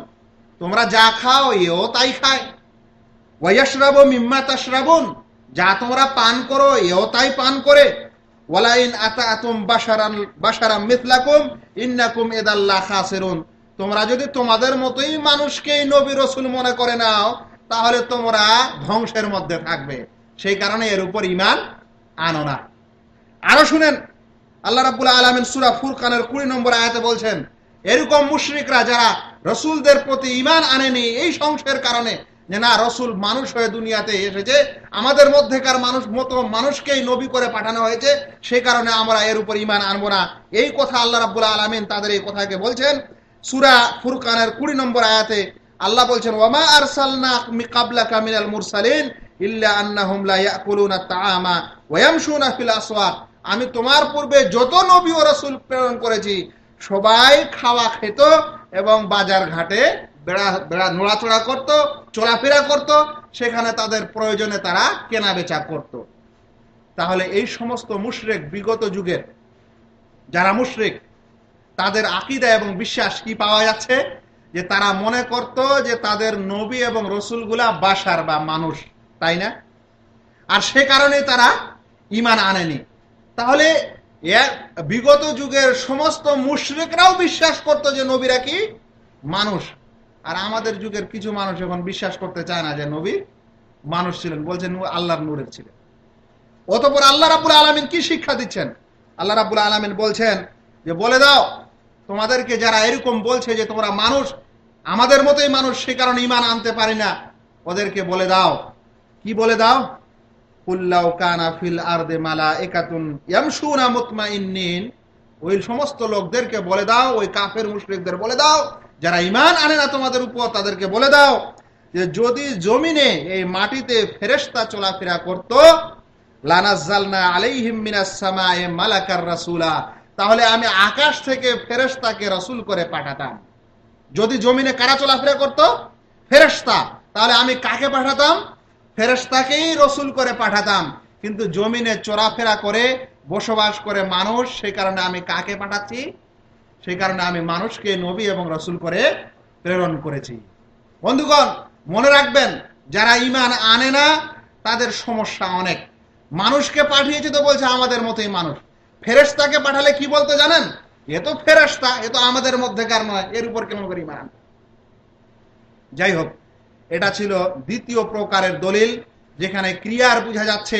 তোমরা যা খাও, এও তাই খায়। ওয়াইয়াশরাবু মিম্মা তাশরাবুন। যা তোমরা পান করো, এও তাই পান করে। ওয়ালাইন বাশারাম মিথলাকুম, ইন্নাকুম খাসিরুন। তোমরা যদি তোমাদের মতোই মানুষকেই নবী রসুল মনে করে নাও, তাহলে তোমরা ধ্বংসের মধ্যে থাকবে। সেই কারণে এর উপর ইমান আনো না। আরও শুনেন, আল্লাহ রাবুল আলমিন সুরা ফুরকানের কুড়ি নম্বর আয়াতে বলছেন, এরকম মুশরিকরা যারা রসুলদের প্রতি ইমান আনেনি, এই সংশয়ের কারণে যে না, রসুল মানুষ হয়ে দুনিয়াতে এসেছে। আমাদের মধ্যেকার মানুষ মতো মানুষকেই নবী করে পাঠানো হয়েছে। সে কারণে আমরা এর উপর ইমান আনব না। এই কথা আল্লাহ রাবুল্লাহ আলমিন তাদের এই কথাকে বলছেন। সুরা ফুরকানের কুড়ি নম্বর আয়াতে আল্লাহ বলছেন, ওয়ামা আরসালনা কাবলা কামিনাল মুরসালিন ইল্লা আন্নাহুম লা ইয়াকুলুনা তাআমা ওয়া ইয়ামশুনা ফিল আসওয়াক। আমি তোমার পূর্বে যত নবী ও রাসূল প্রেরণ করেছি, সবাই খাওয়া খেত এবং বাজার ঘাটে বেড়া বেড়া নড়াচড়া করত, চলাফেরা করত, সেখানে তাদের প্রয়োজনে তারা কেনা বেচা করত। তাহলে এই সমস্ত মুশরেক বিগত যুগের যারা মুশরেক, তাদের আকিদা এবং বিশ্বাস কি পাওয়া যাচ্ছে? যে তারা মনে করত যে তাদের নবী এবং রসুলগুলা বাসার বা মানুষ, তাই না? আর সে কারণে তারা ইমান আনেনি। তাহলে বিগত যুগের সমস্ত মুশরিকরাও বিশ্বাস করত যে নবীরা কি? মানুষ। আর আমাদের যুগের কিছু মানুষ এখন বিশ্বাস করতে চায় না যে নবী মানুষ ছিলেন। বলছেন আল্লাহর নূরের ছিলেন অতপর আল্লাহ রাবুল আলমিন কি শিক্ষা দিচ্ছেন? আল্লাহ রাবুল আলমিন বলছেন যে, বলে দাও, তোমাদেরকে যারা এরকম বলছে যে তোমরা মানুষ, আমাদের মতোই মানুষ সে কারণে ইমান আনতে পারি না, ওদেরকে বলে দাও। কি বলে দাও? কুল্লাও কানা ফিল আরদে মালা একাতুন ইয়ামশুনা মুতমাইন্নিন। ওই সমস্ত লোকদেরকে বলে দাও, ওই কাফের মুশরিকদের বলে দাও যারা ইমান আনে না তোমাদের উপর, তাদেরকে বলে দাও যে যদি জমিনে এই মাটিতে ফেরেস্তা চলাফেরা করত তাহলে আমি আকাশ থেকে ফেরেস্তাকে রসুল করে পাঠাতাম। যদি জমিনে কারা চলাফেরা করত? ফেরেস্তা তাহলে আমি কাকে পাঠাতাম? ফেরেস্তাকেই রসুল করে পাঠাতাম। কিন্তু জমিনে চলাফেরা করে, বসবাস করে মানুষ সেই কারণে আমি কাকে পাঠাচ্ছি? সেই কারণে আমি মানুষকে, নবী এবং রসুল করে প্রেরণ করেছি। বন্ধুগণ, মনে রাখবেন, যারা ইমান আনে না, তাদের সমস্যা অনেক। মানুষকে পাঠিয়েছে তো বলছে আমাদের মতোই মানুষ। ফেরেস্তাকে পাঠালে কি বলতে জানেন? এ তো ফেরেস্তা এ তো আমাদের মধ্যেকার নয়, এর উপর কেমন করে ইমান যাই হোক, এটা ছিল দ্বিতীয় প্রকারের দলিল, যেখানে ক্রিয়ার বোঝা যাচ্ছে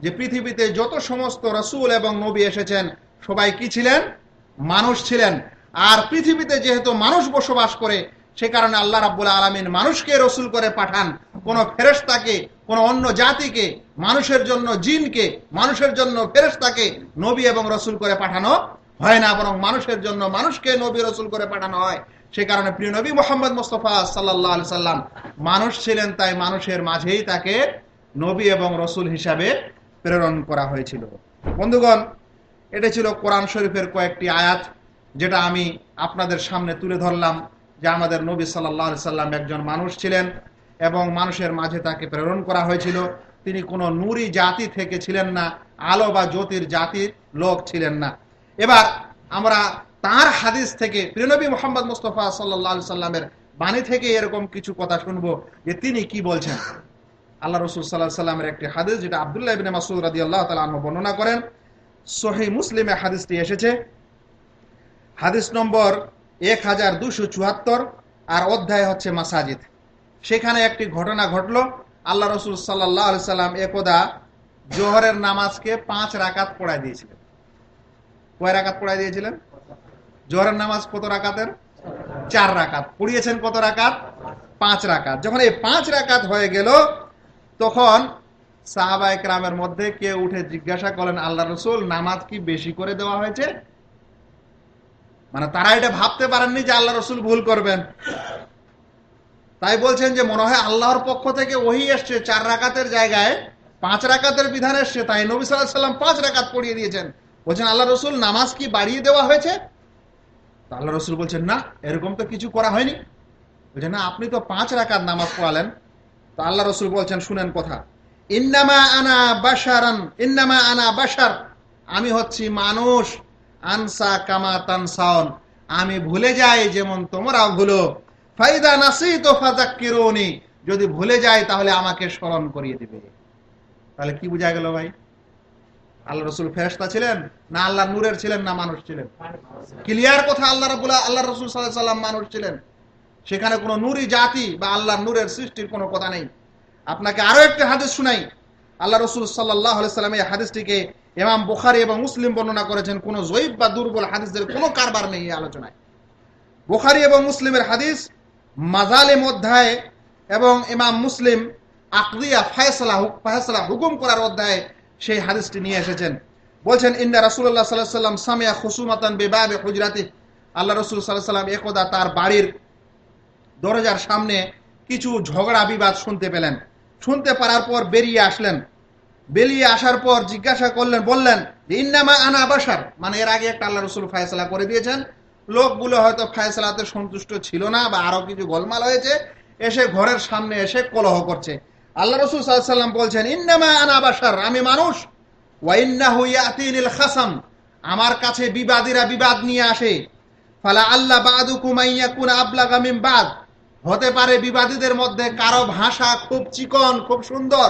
যে পৃথিবীতে যত সমস্ত রসুল এবং নবী এসেছেন, সবাই কি ছিলেন? মানুষ ছিলেন। আর পৃথিবীতে যেহেতু মানুষ বসবাস করে, সে কারণে আল্লাহ রাব্বুল আলমিন মানুষকে রসুল করে পাঠান। কোন ফেরেস্তাকে কোন অন্য জাতিকে, মানুষের জন্য জিনকে, মানুষের জন্য ফেরেস্তাকে নবী এবং রসুল করে পাঠানো হয় না, বরং মানুষের জন্য মানুষকে নবী, রসুল করে পাঠানো হয়। সে কারণে প্রিয় নবী মোহাম্মদ মোস্তফা সাল্লাহ সাল্লাম মানুষ ছিলেন, তাই মানুষের মাঝেই তাকে নবী এবং রসুল হিসাবে প্রেরণ করা হয়েছিল। বন্ধুগণ এটা ছিল কোরআন শরীফের কয়েকটি আয়াত, যেটা আমি আপনাদের সামনে তুলে ধরলাম যে আমাদের নবী সাল্লাহ সাল্লাম একজন মানুষ ছিলেন এবং মানুষের মাঝে তাকে প্রেরণ করা হয়েছিল। তিনি কোনো নুরি জাতি থেকে ছিলেন না, আলো বা জ্যোতির জাতির লোক ছিলেন না। এবার আমরা তার হাদিস থেকে প্রিয়নবী মোহাম্মদ মুস্তফা সাল্লাহ সাল্লামের বাণী থেকে এরকম কিছু কথা শুনব যে তিনি কি বলছেন। আল্লাহ রসুল সাল্লাহ সাল্লামের একটি হাদিস, যেটা আবদুল্লাহ মাসুদ রাজি আল্লাহ তালা বর্ণনা করেন সহি মুসলিমে হাদিসটি এসেছে। হাদিস নম্বর এক হাজার দুশো চুয়াত্তর আর অধ্যায় হচ্ছে মাসাজিদ। সেখানে একটি ঘটনা ঘটলো। আল্লাহ রসুল সাল্লাহ সাল্লাম একদা জোহরের নামাজকে পাঁচ রাকাত পড়াই দিয়েছিলেন। কয় রাকাত পড়াই দিয়েছিলেন? জোহরের নামাজ কত রাকাতের? চার রাকাত। পড়িয়েছেন কত রাকাত? পাঁচ রাকাত। যখন এই পাঁচ রাকাত হয়ে গেল, তখন সাহাবা একরামের মধ্যে কেউ উঠে জিজ্ঞাসা করেন আল্লাহ রসুল, নামাজ কি বেশি করে দেওয়া হয়েছে? মানে তারা এটা ভাবতে পারেননি যে আল্লাহ রসুল ভুল করবেন। তাই বলছেন যে মনে হয় আল্লাহর পক্ষ থেকে ওহি এসছে, চার রাকাতের জায়গায় পাঁচ রাকাতের বিধান এসছে, তাই নবী সাল্লাহ সাল্লাম পাঁচ রাকাত পড়িয়ে দিয়েছেন। বলছেন, আল্লাহ রসুল, নামাজ কি বাড়িয়ে দেওয়া হয়েছে? আল্লাহ রসুল বলছেন, না, এরকম তো কিছু করা হয়নি। বলছেন, না, আপনি তো পাঁচ রাকাত নামাজ পড়ালেন। তো আল্লাহ রসুল বলছেন, শুনেন কথা ইন্নামা আনা বাসারান ইন্নামা আনা বাসার আমি হচ্ছি মানুষ, আনসা কামা তানসাউন। আমি ভুলে যাই যেমন তোমরাও ভুলো। ফাইদা নাসি তো ফাজাক্কিরুনি যদি ভুলে যাই তাহলে আমাকে স্মরণ করিয়ে দিবে। তাহলে কি বোঝা গেল ভাই? আল্লাহ রসুল ফেরস্তা ছিলেন না আল্লাহ নূরের ছিলেন না মানুষ ছিলেন? ক্লিয়ার কথা, আল্লাহ রাবুল্লাহ আল্লাহ রসুল সাল্লাহ সাল্লাম মানুষ ছিলেন। সেখানে কোনো নুরি জাতি বা আল্লাহ নূরের সৃষ্টির কোনো কথা নেই। আপনাকে আরও একটি হাদিস শুনাই। আল্লাহ রসুল সাল্লাহ সাল্লাম এই হাদিসটিকে ইমাম বুখারি এবং মুসলিম বর্ণনা করেছেন, কোন জৈব বা দুর্বল হাদিসদের কোনো কারবার নেই এই আলোচনায়। বুখারি এবং মুসলিমের হাদিস মাজালিম অধ্যায় এবং ইমাম মুসলিম আকরিয়া ফায়সলা ফায়সলা হুকুম করার অধ্যায়ে সেই হাদিসটি নিয়ে এসেছেন। বলছেন ইন্দা রাসুল্লাহ সাল্লাহ সাল্লাম সামিয়া খুসুমাতান বেবাবে হুজরাতি আল্লাহ রসুল সাল্লাহ সাল্লাম একদা তার বাড়ির দরজার সামনে কিছু ঝগড়া বিবাদ শুনতে পেলেন। শুনতে পারার পর বেরিয়ে আসলেন। বেরিয়ে আসার পর জিজ্ঞাসা করলেন, বললেন, ইন্নামা আনা বাসার মানে এর আগে একটা আল্লাহ রসুল ফায়সলা করে দিয়েছেন। লোকগুলো হয়তো ফায়সলাতে সন্তুষ্ট ছিল না বা আরও কিছু গোলমাল হয়েছে। এসে ঘরের সামনে এসে কলহ করছে। আল্লাহ রসুল সাল্লাম বলছেন, ইন্নামা আনা বাসার আমি মানুষ। খাসাম। আমার কাছে বিবাদীরা বিবাদ নিয়ে আসে। ফালা আল্লাহ বাদু কুমাইয়া কুন আবলা গামিম বাদ। হতে পারে বিবাদীদের মধ্যে কারও ভাষা খুব চিকন, খুব সুন্দর,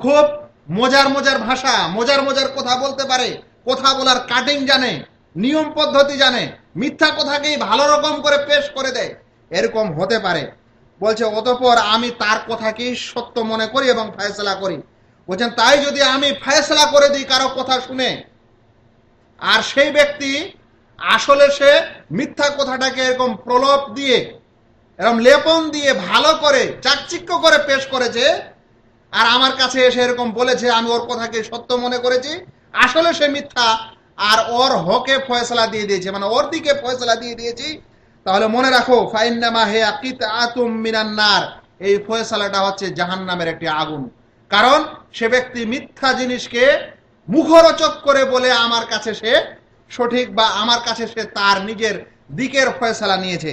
খুব মজার মজার ভাষা, মজার মজার কথা বলতে পারে, কথা বলার কাটিং জানে, নিয়ম পদ্ধতি জানে, মিথ্যা কথাকেই ভালো রকম করে পেশ করে দেয়। এরকম হতে পারে। বলছে, অতপর আমি তার কথাকেই সত্য মনে করি এবং ফায়সলা করি। বলছেন, তাই যদি আমি ফায়সলা করে দিই কারও কথা শুনে, আর সেই ব্যক্তি আসলে সে মিথ্যা কথাটাকে এরকম প্রলোভ দিয়ে এরকম লেপন দিয়ে ভালো করে, চাকচিক্য করে পেশ করেছে, আর আমার কাছে এসে এরকম বলেছে, আমি ওর কথাকে সত্য মনে করেছি, আসলে সে মিথ্যা, আর ওর হকে ফয়সলা দিয়ে দিয়েছে মানে ওর দিকে ফয়সলা দিয়ে দিয়েছি। তাহলে মনে রাখো, ফাইন্নামা হে আকিত আতুম মিনান্নার এই ফয়সালাটা হচ্ছে জাহান নামের একটি আগুন। কারণ সে ব্যক্তি মিথ্যা জিনিসকে মুখরোচক করে বলে আমার কাছে সে সঠিক বা আমার কাছে সে তার নিজের দিকের ফয়সালা নিয়েছে।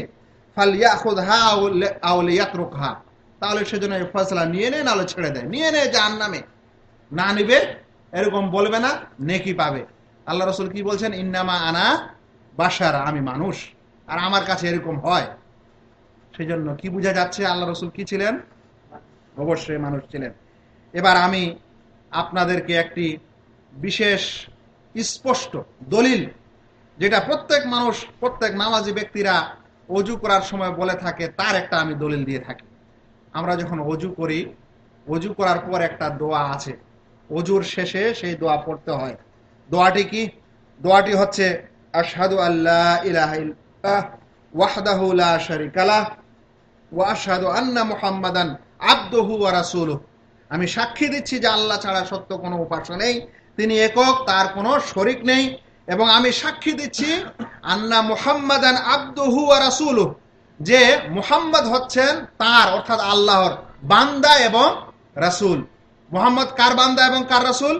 তাহলে সেজন্য এই নিয়ে নেয় নাহলে ছেড়ে দেয় নিয়ে নেয় জাহান নামে না নিবে, এরকম বলবে না, নেকি পাবে। আল্লাহ রসুল কি বলছেন? ইন্নামা আনা বাসার আমি মানুষ। আর আমার কাছে এরকম হয়। সেই জন্য কি বোঝা যাচ্ছে আল্লাহ রসুল কি ছিলেন? অবশ্যই মানুষ ছিলেন। এবার আমি আপনাদেরকে একটি বিশেষ স্পষ্ট দলিল, যেটা প্রত্যেক মানুষ, প্রত্যেক নামাজি ব্যক্তিরা অজু করার সময় বলে থাকে, তার একটা আমি দলিল দিয়ে থাকি। আমরা যখন অজু করি, অজু করার পর একটা দোয়া আছে। অজুর শেষে সেই দোয়া পড়তে হয়। দোয়াটি কি? দোয়াটি হচ্ছে, আশহাদু আল্লাহ ইলাহা আবদুহু আমি সাক্ষী দিচ্ছি যে আল্লাহ ছাড়া সত্য কোনো উপাস্য নেই। তিনি একক, তার কোনো শরিক নেই। এবং আমি সাক্ষী দিচ্ছি আন্না মুহাম্মাদান আবদুহু রাসূলুহু, যে মুহাম্মদ হচ্ছেন তার, অর্থাৎ আল্লাহর বান্দা এবং রাসূল। মুহাম্মদ কার বান্দা এবং কার রাসূল?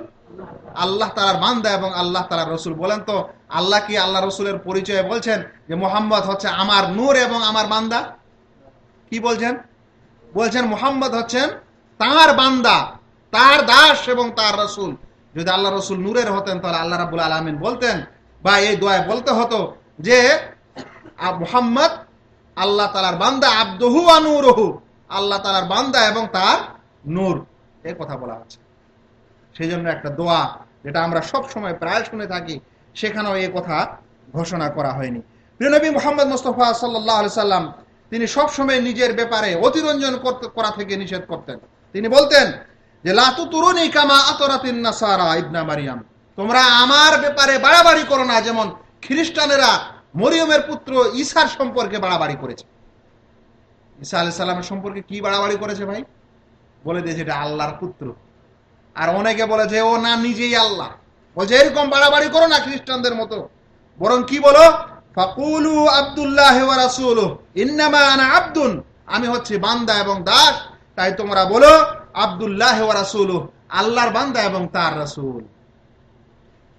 আল্লাহ তালার বান্দা এবং আল্লাহ তালার রসুল। বলেন তো, আল্লাহ কি আল্লাহ রসুলের পরিচয়ে বলছেন যে মোহাম্মদ হচ্ছে আমার নূর এবং আমার বান্দা? কি বলছেন? বলছেন মোহাম্মদ হচ্ছেন তার বান্দা, তার দাস এবং তার রসুল। যদি আল্লাহ রসুল নূরের হতেন, তাহলে আল্লাহ রাবুল আলমিন বলতেন, বা এই দোয়ায় বলতে হতো যে মোহাম্মদ আল্লাহ তালার বান্দা, আব্দহু আনুরহু আল্লাহ তালার বান্দা এবং তার নূর। এই কথা বলা হচ্ছে। সেই জন্য একটা দোয়া, যেটা আমরা সব সময় প্রায় শুনে থাকি, সেখানেও এই কথা ঘোষণা করা হয়নি। প্রিয়নবী মোহাম্মদ মুস্তফা সাল্লাহ সাল্লাম তিনি সবসময় নিজের ব্যাপারে অতিরঞ্জন করা থেকে নিষেধ করতেন। তিনি বলতেন যে লাতু তরুণী কামা আতরাতিন নাসারা ইবনা মারিয়াম। তোমরা আমার ব্যাপারে বাড়াবাড়ি করো না, যেমন খ্রিস্টানেরা মরিয়মের পুত্র ঈশার সম্পর্কে বাড়াবাড়ি করেছে। ঈসা আলাহ সাল্লামের সম্পর্কে কি বাড়াবাড়ি করেছে ভাই? বলে দিয়েছে এটা আল্লাহর পুত্র। আর অনেকে বলে যে, ও না, নিজেই আল্লাহ। বলছে এরকম বাড়াবাড়ি করো না খ্রিস্টানদের মতো। বরং কি বলো? ফাকুলু আব্দুল্লাহ রাসুল ইন্নামা আনা আব্দুন। আমি হচ্ছে বান্দা এবং দাস, তাই তোমরা বলো আব্দুল্লাহ রাসুল আল্লাহর বান্দা এবং তার রাসুল।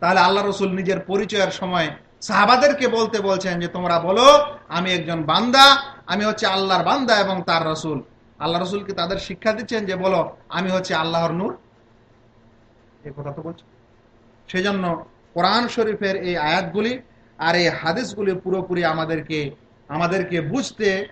তাহলে আল্লাহ রসুল নিজের পরিচয়ের সময় সাহাবাদেরকে বলতে বলছেন যে, তোমরা বলো, আমি একজন বান্দা, আমি হচ্ছে আল্লাহর বান্দা এবং তার রসুল। আল্লাহ রসুলকে তাদের শিক্ষা দিচ্ছেন যে, বলো, আমি হচ্ছে আল্লাহর নূর? এ কথা তো বলছি। সেজন্য কোরআন শরীফের এই আয়াতগুলি আর এই হাদিসগুলি পুরোপুরি আমাদেরকে আমাদেরকে বুঝতে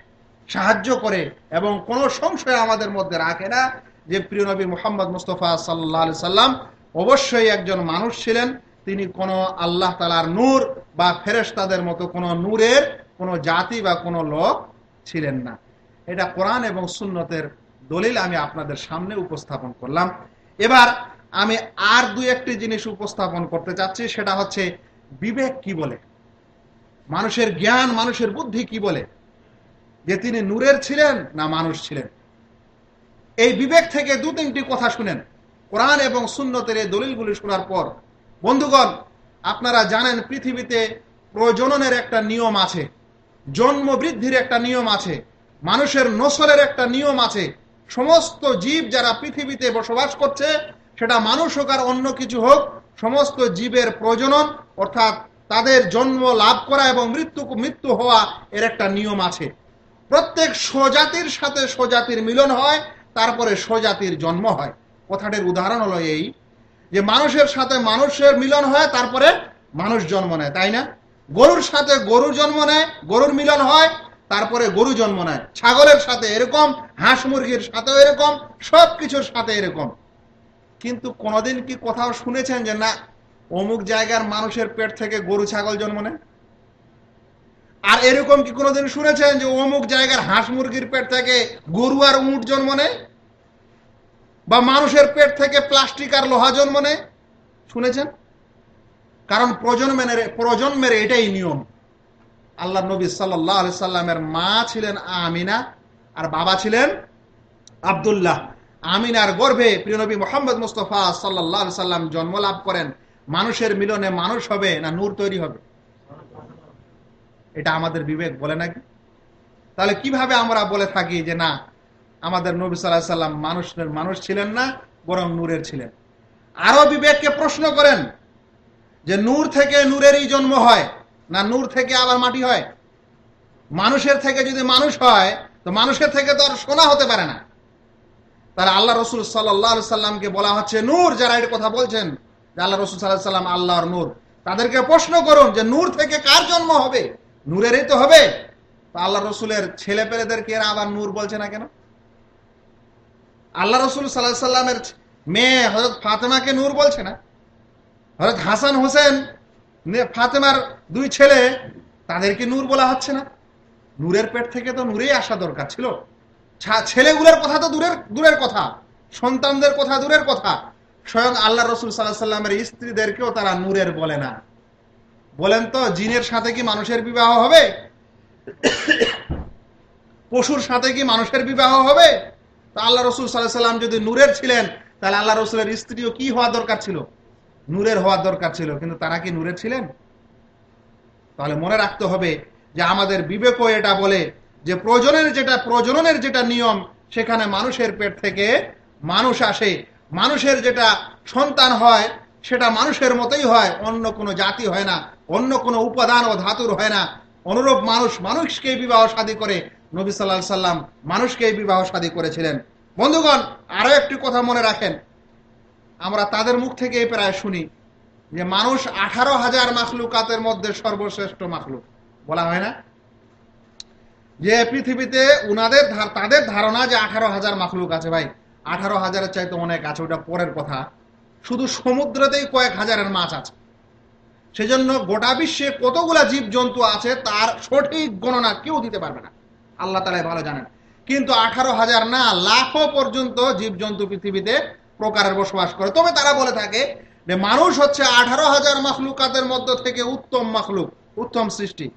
সাহায্য করে এবং কোনো সংশয় আমাদের মধ্যে রাখে না। যে প্রিয় নবী মোহাম্মদ মুস্তফা সাল্লা সাল্লাম অবশ্যই একজন মানুষ ছিলেন। তিনি কোনো আল্লাহ তালার নূর বা ফেরেস্তাদের মতো কোনো নূরের কোনো জাতি বা কোনো লোক ছিলেন না। এটা কোরআন এবং সুন্নতের দলিল আমি আপনাদের সামনে উপস্থাপন করলাম। এবার আমি আর দুই একটি জিনিস উপস্থাপন করতে চাচ্ছি, সেটা হচ্ছে বিবেক কি বলে? মানুষের জ্ঞান, মানুষের বুদ্ধি কি বলে? যে তিনি নূরের ছিলেন না মানুষ ছিলেন? এই বিবেক থেকে দু তিনটি কথা শুনেন। কোরআন এবং সুন্নতের এই দলিলগুলি শোনার পর, বন্ধুগণ, আপনারা জানেন পৃথিবীতে প্রজননের একটা নিয়ম আছে, জন্ম বৃদ্ধির একটা নিয়ম আছে, মানুষের নসলের একটা নিয়ম আছে। সমস্ত জীব যারা পৃথিবীতে বসবাস করছে, সেটা মানুষ হোক আর অন্য কিছু হোক, সমস্ত জীবের প্রজনন, অর্থাৎ তাদের জন্ম লাভ করা এবং মৃত্যু মৃত্যু হওয়া এর একটা নিয়ম আছে। প্রত্যেক স্বজাতির সাথে স্বজাতির মিলন হয় তারপরে স্বজাতির জন্ম হয়। কথাটির উদাহরণ হলো এই যে মানুষের সাথে মানুষের মিলন হয়, তারপরে মানুষ জন্ম নেয়, তাই না? গরুর সাথে গরু জন্ম নেয়, গরুর মিলন হয়, তারপরে গরু জন্ম নেয়। ছাগলের সাথে এরকম, হাঁস মুরগির সাথেও এরকম সব কিছুর সাথে এরকম। কিন্তু কোনোদিন কি কোথাও শুনেছেন যে না, অমুক জায়গার মানুষের পেট থেকে গরু ছাগল জন্ম নেয়? আর এরকম কি কোনোদিন শুনেছেন যে অমুক জায়গার হাঁস মুরগির পেট থেকে গরু আর উঁট জন্ম নেয়? বা মানুষের পেট থেকে প্লাস্টিক আর লোহা জন্ম নেয়? শুনেছেন? কারণ প্রজন্মের প্রজন্মের এটাই নিয়ম। আল্লাহ নবী সাল্লাহ সাল্লামের মা ছিলেন আমিনা আর বাবা ছিলেন আবদুল্লাহ। আমিনার গর্ভে প্রিয়নবী মোহাম্মদ মুস্তফা সাল্লাহ সাল্লাম জন্ম লাভ করেন। মানুষের মিলনে মানুষ হবে না নূর তৈরি হবে? এটা আমাদের বিবেক বলে নাকি? তাহলে কীভাবে আমরা বলে থাকি যে না, আমাদের নবী সাল্লাহ সাল্লাম মানুষের মানুষ ছিলেন না, বরং নূরের ছিলেন? আরও বিবেককে প্রশ্ন করেন যে নূর থেকে নূরেরই জন্ম হয় না নূর থেকে আবার মাটি হয়? মানুষের থেকে যদি মানুষ হয়, তো মানুষের থেকে তো আর সোনা হতে পারে না। তারা আল্লাহ রসুল সাল্লাহ সাল্লামকে বলা হচ্ছে নূর, যারা এর কথা বলছেন যে আল্লাহ রসুল সাল্লাহ সাল্লাম আল্লাহর নূর। তাদেরকে প্রশ্ন করুন যে নূর থেকে কার জন্ম হবে? নূরেরই তো হবে। আল্লাহ রসুলের ছেলে পেলেদেরকে এরা আবার নূর বলছে না কেন? আল্লাহ রসুল সাল্লাহ সাল্লামের মেয়ে হজরত ফাতেমাকে নূর বলছে না? হজরত হাসান হোসেন ফাতেমার দুই ছেলে, তাদেরকে নূর বলা হচ্ছে না। নূরের পেট থেকে তো নূরেই আসা দরকার ছিল। ছেলেগুলোর কথা তো দূরের দূরের কথা। সন্তানদের কথা দূরের কথা। স্বয়ং আল্লাহ রসুল সাল্লাহ সাল্লামের স্ত্রীদেরকেও তারা নূরের বলে না। বলেন তো, জিনের সাথে কি মানুষের বিবাহ হবে? পশুর সাথে কি মানুষের বিবাহ হবে? তা আল্লাহ রসুল সাল্লাহ সাল্লাম যদি নূরের ছিলেন, তাহলে আল্লাহ রসুলের স্ত্রীও কি হওয়া দরকার ছিল? নূরের হওয়ার দরকার ছিল, কিন্তু তারা কি নূরের ছিলেন? তাহলে মনে রাখতে হবে যে আমাদের বিবেকও এটা বলে যে প্রজনের যেটা, প্রজননের যেটা নিয়ম, সেখানে মানুষের পেট থেকে মানুষ আসে। মানুষের যেটা সন্তান হয় সেটা মানুষের মতোই হয়, অন্য কোনো জাতি হয় না, অন্য কোনো উপাদান ও ধাতুর হয় না। অনুরূপ মানুষ মানুষকে বিবাহ শাদী করে। নবী সাল্লাহ সাল্লাম মানুষকে বিবাহ শাদী করেছিলেন। বন্ধুগণ, আরও একটি কথা মনে রাখেন। আমরা তাদের মুখ থেকে প্রায় শুনি যে মানুষ আঠারো হাজার মাখলুকাতের মধ্যে সর্বশ্রেষ্ঠ মাখলুক। বলা হয় না? যে পৃথিবীতে উনাদের তাদের ধারণা যে আঠারো হাজার মাখলুক আছে ভাই, আঠারো হাজারের চাইতে অনেক আছে, ওটা পরের কথা। শুধু সমুদ্রতেই কয়েক হাজারের মাছ আছে। সেজন্য গোটা বিশ্বে কতগুলা জীব জন্তু আছে তার সঠিক গণনা কেউ দিতে পারবে না। আল্লাহ তালাই ভালো জানেন। কিন্তু আঠারো হাজার না, লাখো পর্যন্ত জীব জন্তু পৃথিবীতে প্রকারের বসবাস করে। তবে তারা বলে থাকে যে মানুষ হচ্ছে আঠারো হাজার মখলুকাতের মধ্য থেকে উত্তম মখলুক, উত্তম সৃষ্টি।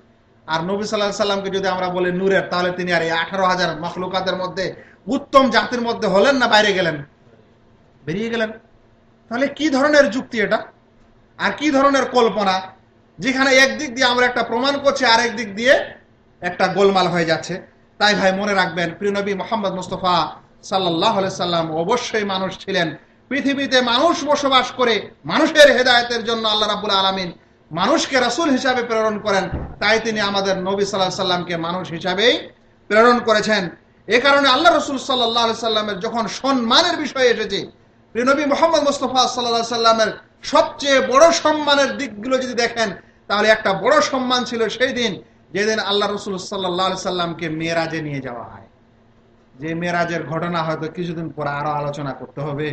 আর নবী সাল্লাহ সাল্লামকে যদি আমরা বলি নূরের, তাহলে তিনি আর এই আঠারো হাজার মখলুকাতের মধ্যে উত্তম জাতির মধ্যে হলেন না বাইরে গেলেন? বেরিয়ে গেলেন। তাহলে কি ধরনের যুক্তি এটা? আর কি ধরনের কল্পনা? যেখানে একদিক দিয়ে আমরা একটা প্রমাণ করছি, আরেক দিক দিয়ে একটা গোলমাল হয়ে যাচ্ছে। তাই ভাই, মনে রাখবেন, প্রিয়নবী মোহাম্মদ মুস্তফা সাল্লাহ সাল্লাম অবশ্যই মানুষ ছিলেন। পৃথিবীতে মানুষ বসবাস করে মানুষের হেদায়তের জন্য আল্লাহ রাবুল আলমিন মানুষকে রাসুল হিসাবে প্রেরণ করেন। তাই তিনি আমাদের নবী সাল্লাহ সাল্লামকে মানুষ হিসাবেই প্রেরণ করেছেন। এ কারণে আল্লাহ রসুল সাল্লাহ সাল্লামের যখন সম্মানের বিষয়ে এসেছে নবী মোহাম্মদ মুস্তফা সাল্লাহ সাল্লামের সবচেয়ে বড় সম্মানের দিকগুলো যদি দেখেন, তাহলে একটা বড় সম্মান ছিল সেই দিন যেদিন আল্লাহ রসুল সাল্লাহ সাল্লামকে মেয়েরাজে নিয়ে যাওয়া হয়। যে মেয়েরাজের ঘটনা হয়তো কিছুদিন পরে আরও আলোচনা করতে হবে,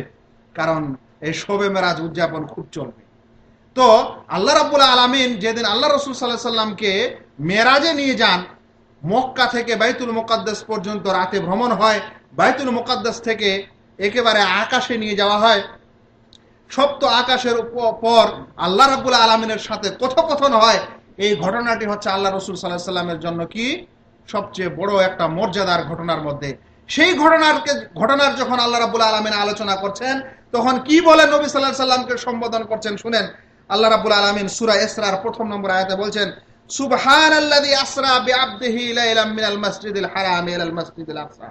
কারণ এই শোবে মেরাজ উদযাপন খুব চলবে। তো আল্লাহ রাবুল আলমিন যেদিন আল্লাহ রসুল সাল্লাহ সাল্লামকে মেরাজে নিয়ে যান, মক্কা থেকে বাইতুল মোকাদ্দাস পর্যন্ত রাতে ভ্রমণ হয়। বাইতুল মোকাদ্দাস থেকে একেবারে আকাশে নিয়ে যাওয়া হয়। সপ্ত আকাশের পর আল্লাহ রাবুল আলমিনের সাথে কথোপথন হয়। এই ঘটনাটি হচ্ছে আল্লাহ রসুল সাল্লাহ সাল্লামের জন্য কি? সবচেয়ে বড় একটা মর্যাদার ঘটনার মধ্যে। সেই ঘটনার ঘটনার যখন আল্লাহ রাবুল আলমিন আলোচনা করছেন, তখন কি বলে নবী সাল্লাহ সাল্লামকে সম্বোধন করছেন? শুনেন, আল্লাহ রাবুল আলমিন সুরা এসরার প্রথম নম্বর আয়াতে বলছেন সুবহান আল্লাহ আসরা বিআবদিহি লাইলাম মিনাল মাসজিদিল হারাম ইলাল মাসজিদিল আকসা।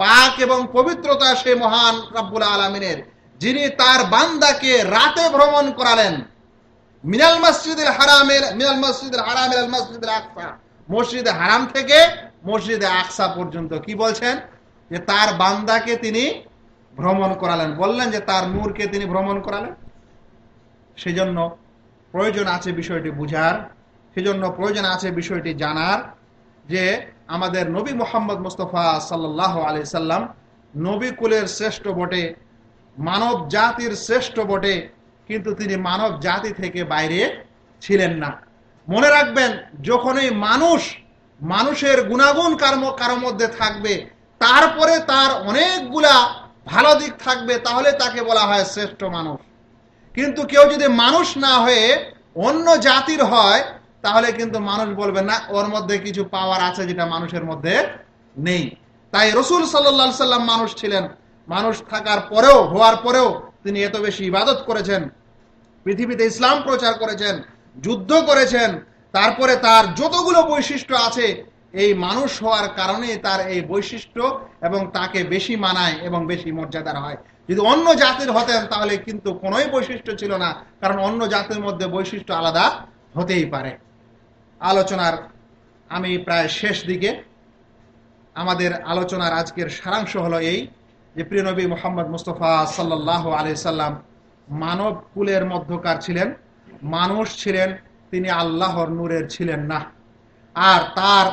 পাক এবং পবিত্রতা সে মহান রাব্বুল আলামিনের, যিনি তার বান্দাকে রাতে ভ্রমণ করালেন। মিনাল মসজিদের হারামের, মিনাল মসজিদের হারাম, মিনাল মসজিদের আকসা। মসজিদে হারাম থেকে মসজিদে আকসা পর্যন্ত কি বলছেন? যে তার বান্দাকে তিনি ভ্রমণ করালেন। বললেন যে তার নূরকে তিনি ভ্রমণ করালেন। সেজন্য প্রয়োজন আছে বিষয়টি বুঝার, সেজন্য প্রয়োজন আছে বিষয়টি জানার যে আমাদের নবী মোহাম্মদ মুস্তফা সাল্লাহ আলি সাল্লাম নবী কুলের শ্রেষ্ঠ বটে, মানব জাতির শ্রেষ্ঠ বটে, কিন্তু তিনি মানব জাতি থেকে বাইরে ছিলেন না। মনে রাখবেন, যখনই মানুষ মানুষের গুণাগুণ কারোর মধ্যে থাকবে, তারপরে তার অনেকগুলা ভালো দিক থাকবে, তাহলে তাকে বলা হয় শ্রেষ্ঠ মানুষ। কিন্তু কেউ যদি মানুষ না হয়ে অন্য জাতির হয় তাহলে কিন্তু মানুষ বলবে, না, ওর মধ্যে কিছু পাওয়ার আছে যেটা মানুষের মধ্যে নেই। তাই রসুল সাল্লা সাল্লাম মানুষ ছিলেন। মানুষ থাকার পরেও, হওয়ার পরেও তিনি এত বেশি ইবাদত করেছেন। পৃথিবীতে ইসলাম প্রচার করেছেন, যুদ্ধ করেছেন, তারপরে তার যতগুলো বৈশিষ্ট্য আছে, এই মানুষ হওয়ার কারণে তার এই বৈশিষ্ট্য এবং তাকে বেশি মানায় এবং বেশি মর্যাদার হয়। যদি অন্য জাতির হতেন, তাহলে কিন্তু কোনোই বৈশিষ্ট্য ছিল না, কারণ অন্য জাতির মধ্যে বৈশিষ্ট্য আলাদা হতেই পারে। আলোচনার আমি প্রায় শেষ দিকে। আমাদের আলোচনার আজকের সারাংশ হলো এই যে প্রিয়নবী মোহাম্মদ মুস্তফা সাল্লাহ আলি সাল্লাম মানব কুলের মধ্যকার ছিলেন, মানুষ ছিলেন, তিনি আল্লাহর নূরের ছিলেন না। আর তার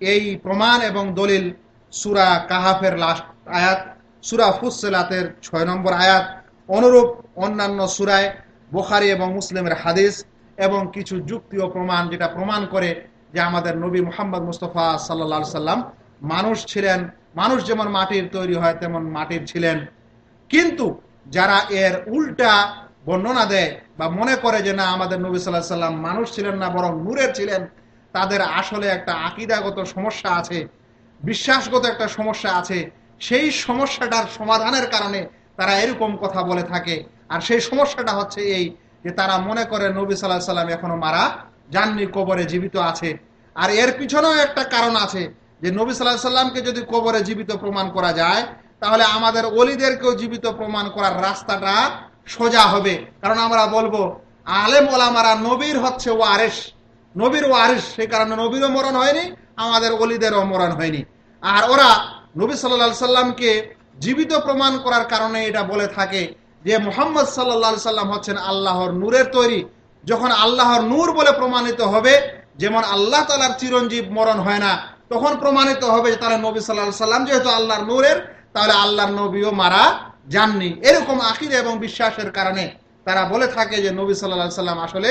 এই প্রমাণ এবং দলিল সুরা কাহাফের লাস্ট আয়াত, সুরা ফুসেলাতের ছয় নম্বর আয়াত অনুরূপ অন্যান্য সুরায় বোখারি এবং মুসলিমের হাদিস এবং কিছু যুক্তি ও প্রমাণ যেটা প্রমাণ করে যে আমাদের নবী মোহাম্মদ মুস্তফা সাল্লা সাল্লাম মানুষ ছিলেন, মানুষ যেমন মাটির তৈরি হয়, তেমন মাটির ছিলেন। কিন্তু যারা এর উল্টা বর্ণনা দেয় বা মনে করে যে না, আমাদের নবী সাল্লাহ সাল্লাম মানুষ ছিলেন না, বরং নূরের ছিলেন, তাদের আসলে একটা আকিদাগত সমস্যা আছে, বিশ্বাসগত একটা সমস্যা আছে। সেই সমস্যাটার সমাধানের কারণে তারা এরকম কথা বলে থাকে। আর সেই সমস্যাটা হচ্ছে এই যে তারা মনে করে নবী সাল্লাহ সাল্লাম এখনও মারা যাননি, কবরে জীবিত আছে। আর এর পিছনেও একটা কারণ আছে যে নবী সাল্লাহ সাল্লামকে যদি কবরে জীবিত প্রমাণ করা যায়, তাহলে আমাদের অলিদেরকেও জীবিত প্রমাণ করার রাস্তাটা সোজা হবে। কারণ আমরা বলব, আলেম ওলামারা নবীর হচ্ছে ও আরেস নবীর ও আরেস সেই কারণে নবীরও মরণ হয়নি, আমাদের অলিদেরও মরণ হয়নি। আর ওরা নবী সাল্লাহ সাল্লামকে জীবিত প্রমাণ করার কারণে এটা বলে থাকে যে মোহাম্মদ সাল্লা সাল্লাম হচ্ছেন আল্লাহর নূরের তৈরি। যখন আল্লাহর নূর বলে প্রমাণিত হবে, যেমন আল্লাহ তালার চিরঞ্জীব মরণ হয় না, তখন প্রমাণিত হবে যে তারা নবী সাল্লাহ সাল্লাম যেহেতু আল্লাহর নূরের, তাহলে আল্লাহর নবীও মারা যাননি। এরকম আকিদ এবং বিশ্বাসের কারণে তারা বলে থাকে যে নবী সাল্লাহ সাল্লাম আসলে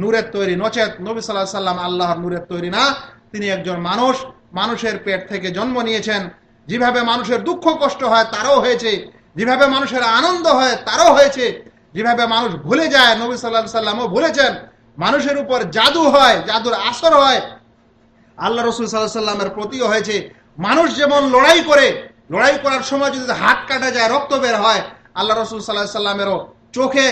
নূরের তৈরি, নচেত। নবী সাল্লাহ সাল্লাম আল্লাহর নূরের তৈরি না। তিনি একজন মানুষ, মানুষের পেট থেকে জন্ম নিয়েছেন। যেভাবে মানুষের দুঃখ, কষ্ট হয়, তারও হয়েছে। যেভাবে মানুষের আনন্দ হয়, তারও হয়েছে। যেভাবে মানুষ ভুলে যায়, নবী সাল্লাহ সাল্লামও ভুলেছেন। মানুষের উপর জাদু হয়, জাদুর আসর হয়। আল্লাহ রসুল সাল্লাহ সাল্লামের প্রতিও হয়েছে। মানুষ যেমন লড়াই করে, লড়াই করার সময় যদি হাত কাটা যায়, রক্ত বের হয়, আল্লাহ রসুল সাল্লাহ সাল্লামেরও চোখে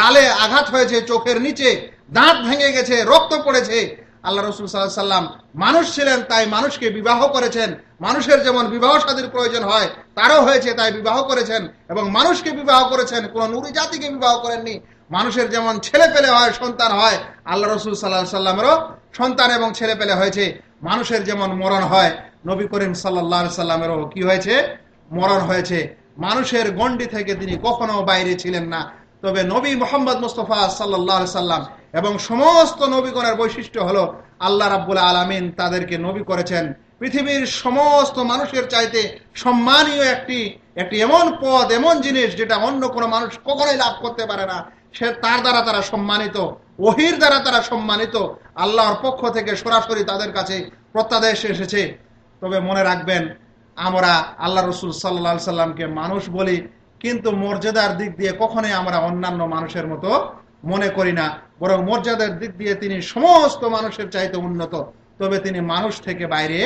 গালে আঘাত হয়েছে, চোখের নিচে দাঁত ভেঙে গেছে, রক্ত পড়েছে। আল্লাহ রসুল সাল্লাহ সাল্লাম মানুষ ছিলেন, তাই মানুষকে বিবাহ করেছেন। মানুষের যেমন বিবাহ সাদীর প্রয়োজন হয়, তারও হয়েছে তাই বিবাহ করেছেন এবং মানুষকে বিবাহ করেছেন, কোন নুরি জাতিকে বিবাহ করেননি। মানুষের যেমন ছেলে পেলে হয়, সন্তান হয়, আল্লাহ রসুল সাল্লাহ সাল্লামেরও সন্তান এবং ছেলে পেলে হয়েছে। মানুষের যেমন মরণ হয়, নবী করিম সাল্লাহ সাল্লামেরও কি হয়েছে? মরণ হয়েছে। মানুষের গণ্ডি থেকে তিনি কখনো বাইরে ছিলেন না। তবে নবী মোহাম্মদ মুস্তফা সাল্লাহ সাল্লাম এবং সমস্ত নবীগণের বৈশিষ্ট্য হলো আল্লাহ রাব্বুল আলমিন তাদেরকে নবী করেছেন। পৃথিবীর সমস্ত মানুষের চাইতে সম্মানীয় একটি একটি এমন পদ, এমন জিনিস যেটা অন্য কোনো মানুষ কখনোই লাভ করতে পারে না। সে তার দ্বারা তারা সম্মানিত, ওহির দ্বারা তারা সম্মানিত। আল্লাহর পক্ষ থেকে সরাসরি তাদের কাছে প্রত্যাদেশ এসেছে। তবে মনে রাখবেন, আমরা আল্লাহ রসুল সাল্লা সাল্লামকে মানুষ বলি কিন্তু মর্যাদার দিক দিয়ে কখনোই আমরা অন্যান্য মানুষের মতো মনে করি না। বরং মর্যাদার দিক দিয়ে তিনি সমস্ত মানুষের চাইতে উন্নত। তবে তিনি মানুষ থেকে বাইরে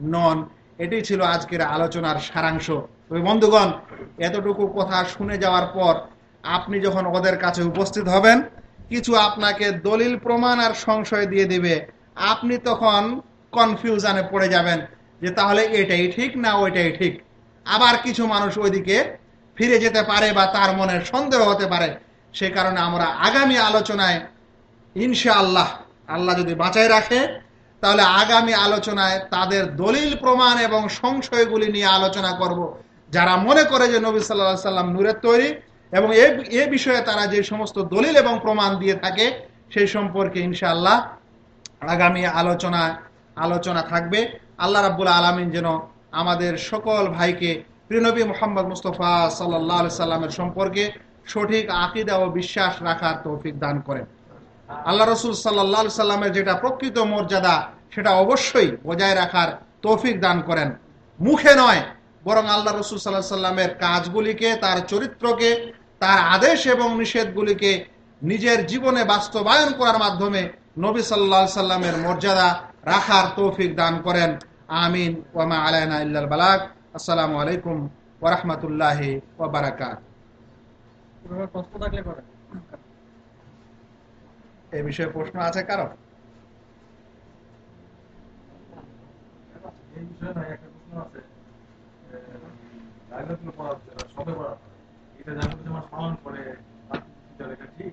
নন। এটি ছিল আজকের আলোচনার সারাংশ। তবে বন্ধুগণ, এতটুকু কথা শুনে যাওয়ার পর আপনি যখন ওদের কাছে উপস্থিত হবেন, কিছু আপনাকে দলিল প্রমাণ আর সংশয় দিয়ে দিবে। আপনি তখন কনফিউশনে পড়ে যাবেন যে তাহলে এটাই ঠিক না ওইটাই ঠিক। আবার কিছু মানুষ ওইদিকে ফিরে যেতে পারে বা তার মনে সন্দেহ হতে পারে, সে কারণে আমরা আগামী আলোচনায় ইনশা আল্লাহ আল্লাহ যদি বাঁচাই রাখে, তাহলে আগামী আলোচনায় তাদের দলিল প্রমাণ এবং সংশয়গুলি নিয়ে আলোচনা করব। যারা মনে করে যে নবী সাল্লা সাল্লাম নূরের তৈরি এবং এ বিষয়ে তারা যে সমস্ত দলিল এবং প্রমাণ দিয়ে থাকে, সেই সম্পর্কে ইনশাআল্লাহ আগামী আলোচনা আলোচনা থাকবে আল্লাহ রাবুল আলমিন যেন আমাদের সকল ভাইকে প্রিনবী মোহাম্মদ মুস্তফা সাল্লাহ সাল্লামের সম্পর্কে সঠিক আকিদা ও বিশ্বাস রাখার তৌফিক দান করেন। আল্লাহ রসুল সাল্লাহ সাল্লামের যেটা প্রকৃত মর্যাদা, সেটা অবশ্যই বজায় রাখার তৌফিক দান করেন। মুখে নয়, বরং আল্লাহ রসুল সাল্লাহ সাল্লামের কাজগুলিকে, তার চরিত্রকে, তার আদেশ এবং নিষেধগুলিকে নিজের জীবনে বাস্তবায়ন করার মাধ্যমে নবী সাল্লাহ সাল্লামের মর্যাদা রাখার তৌফিক দান করেন। আমিন। ওয়ামা আলাইনা ইল্লাল বালাক আসসালামু আলাইকুম ওয়া ওবরাকাত এ বিষয়ে প্রশ্ন আছে কারও? এই বিষয়ে একটা প্রশ্ন আছে। পড়া এটা জানতে আমার সামান পরে ঠিক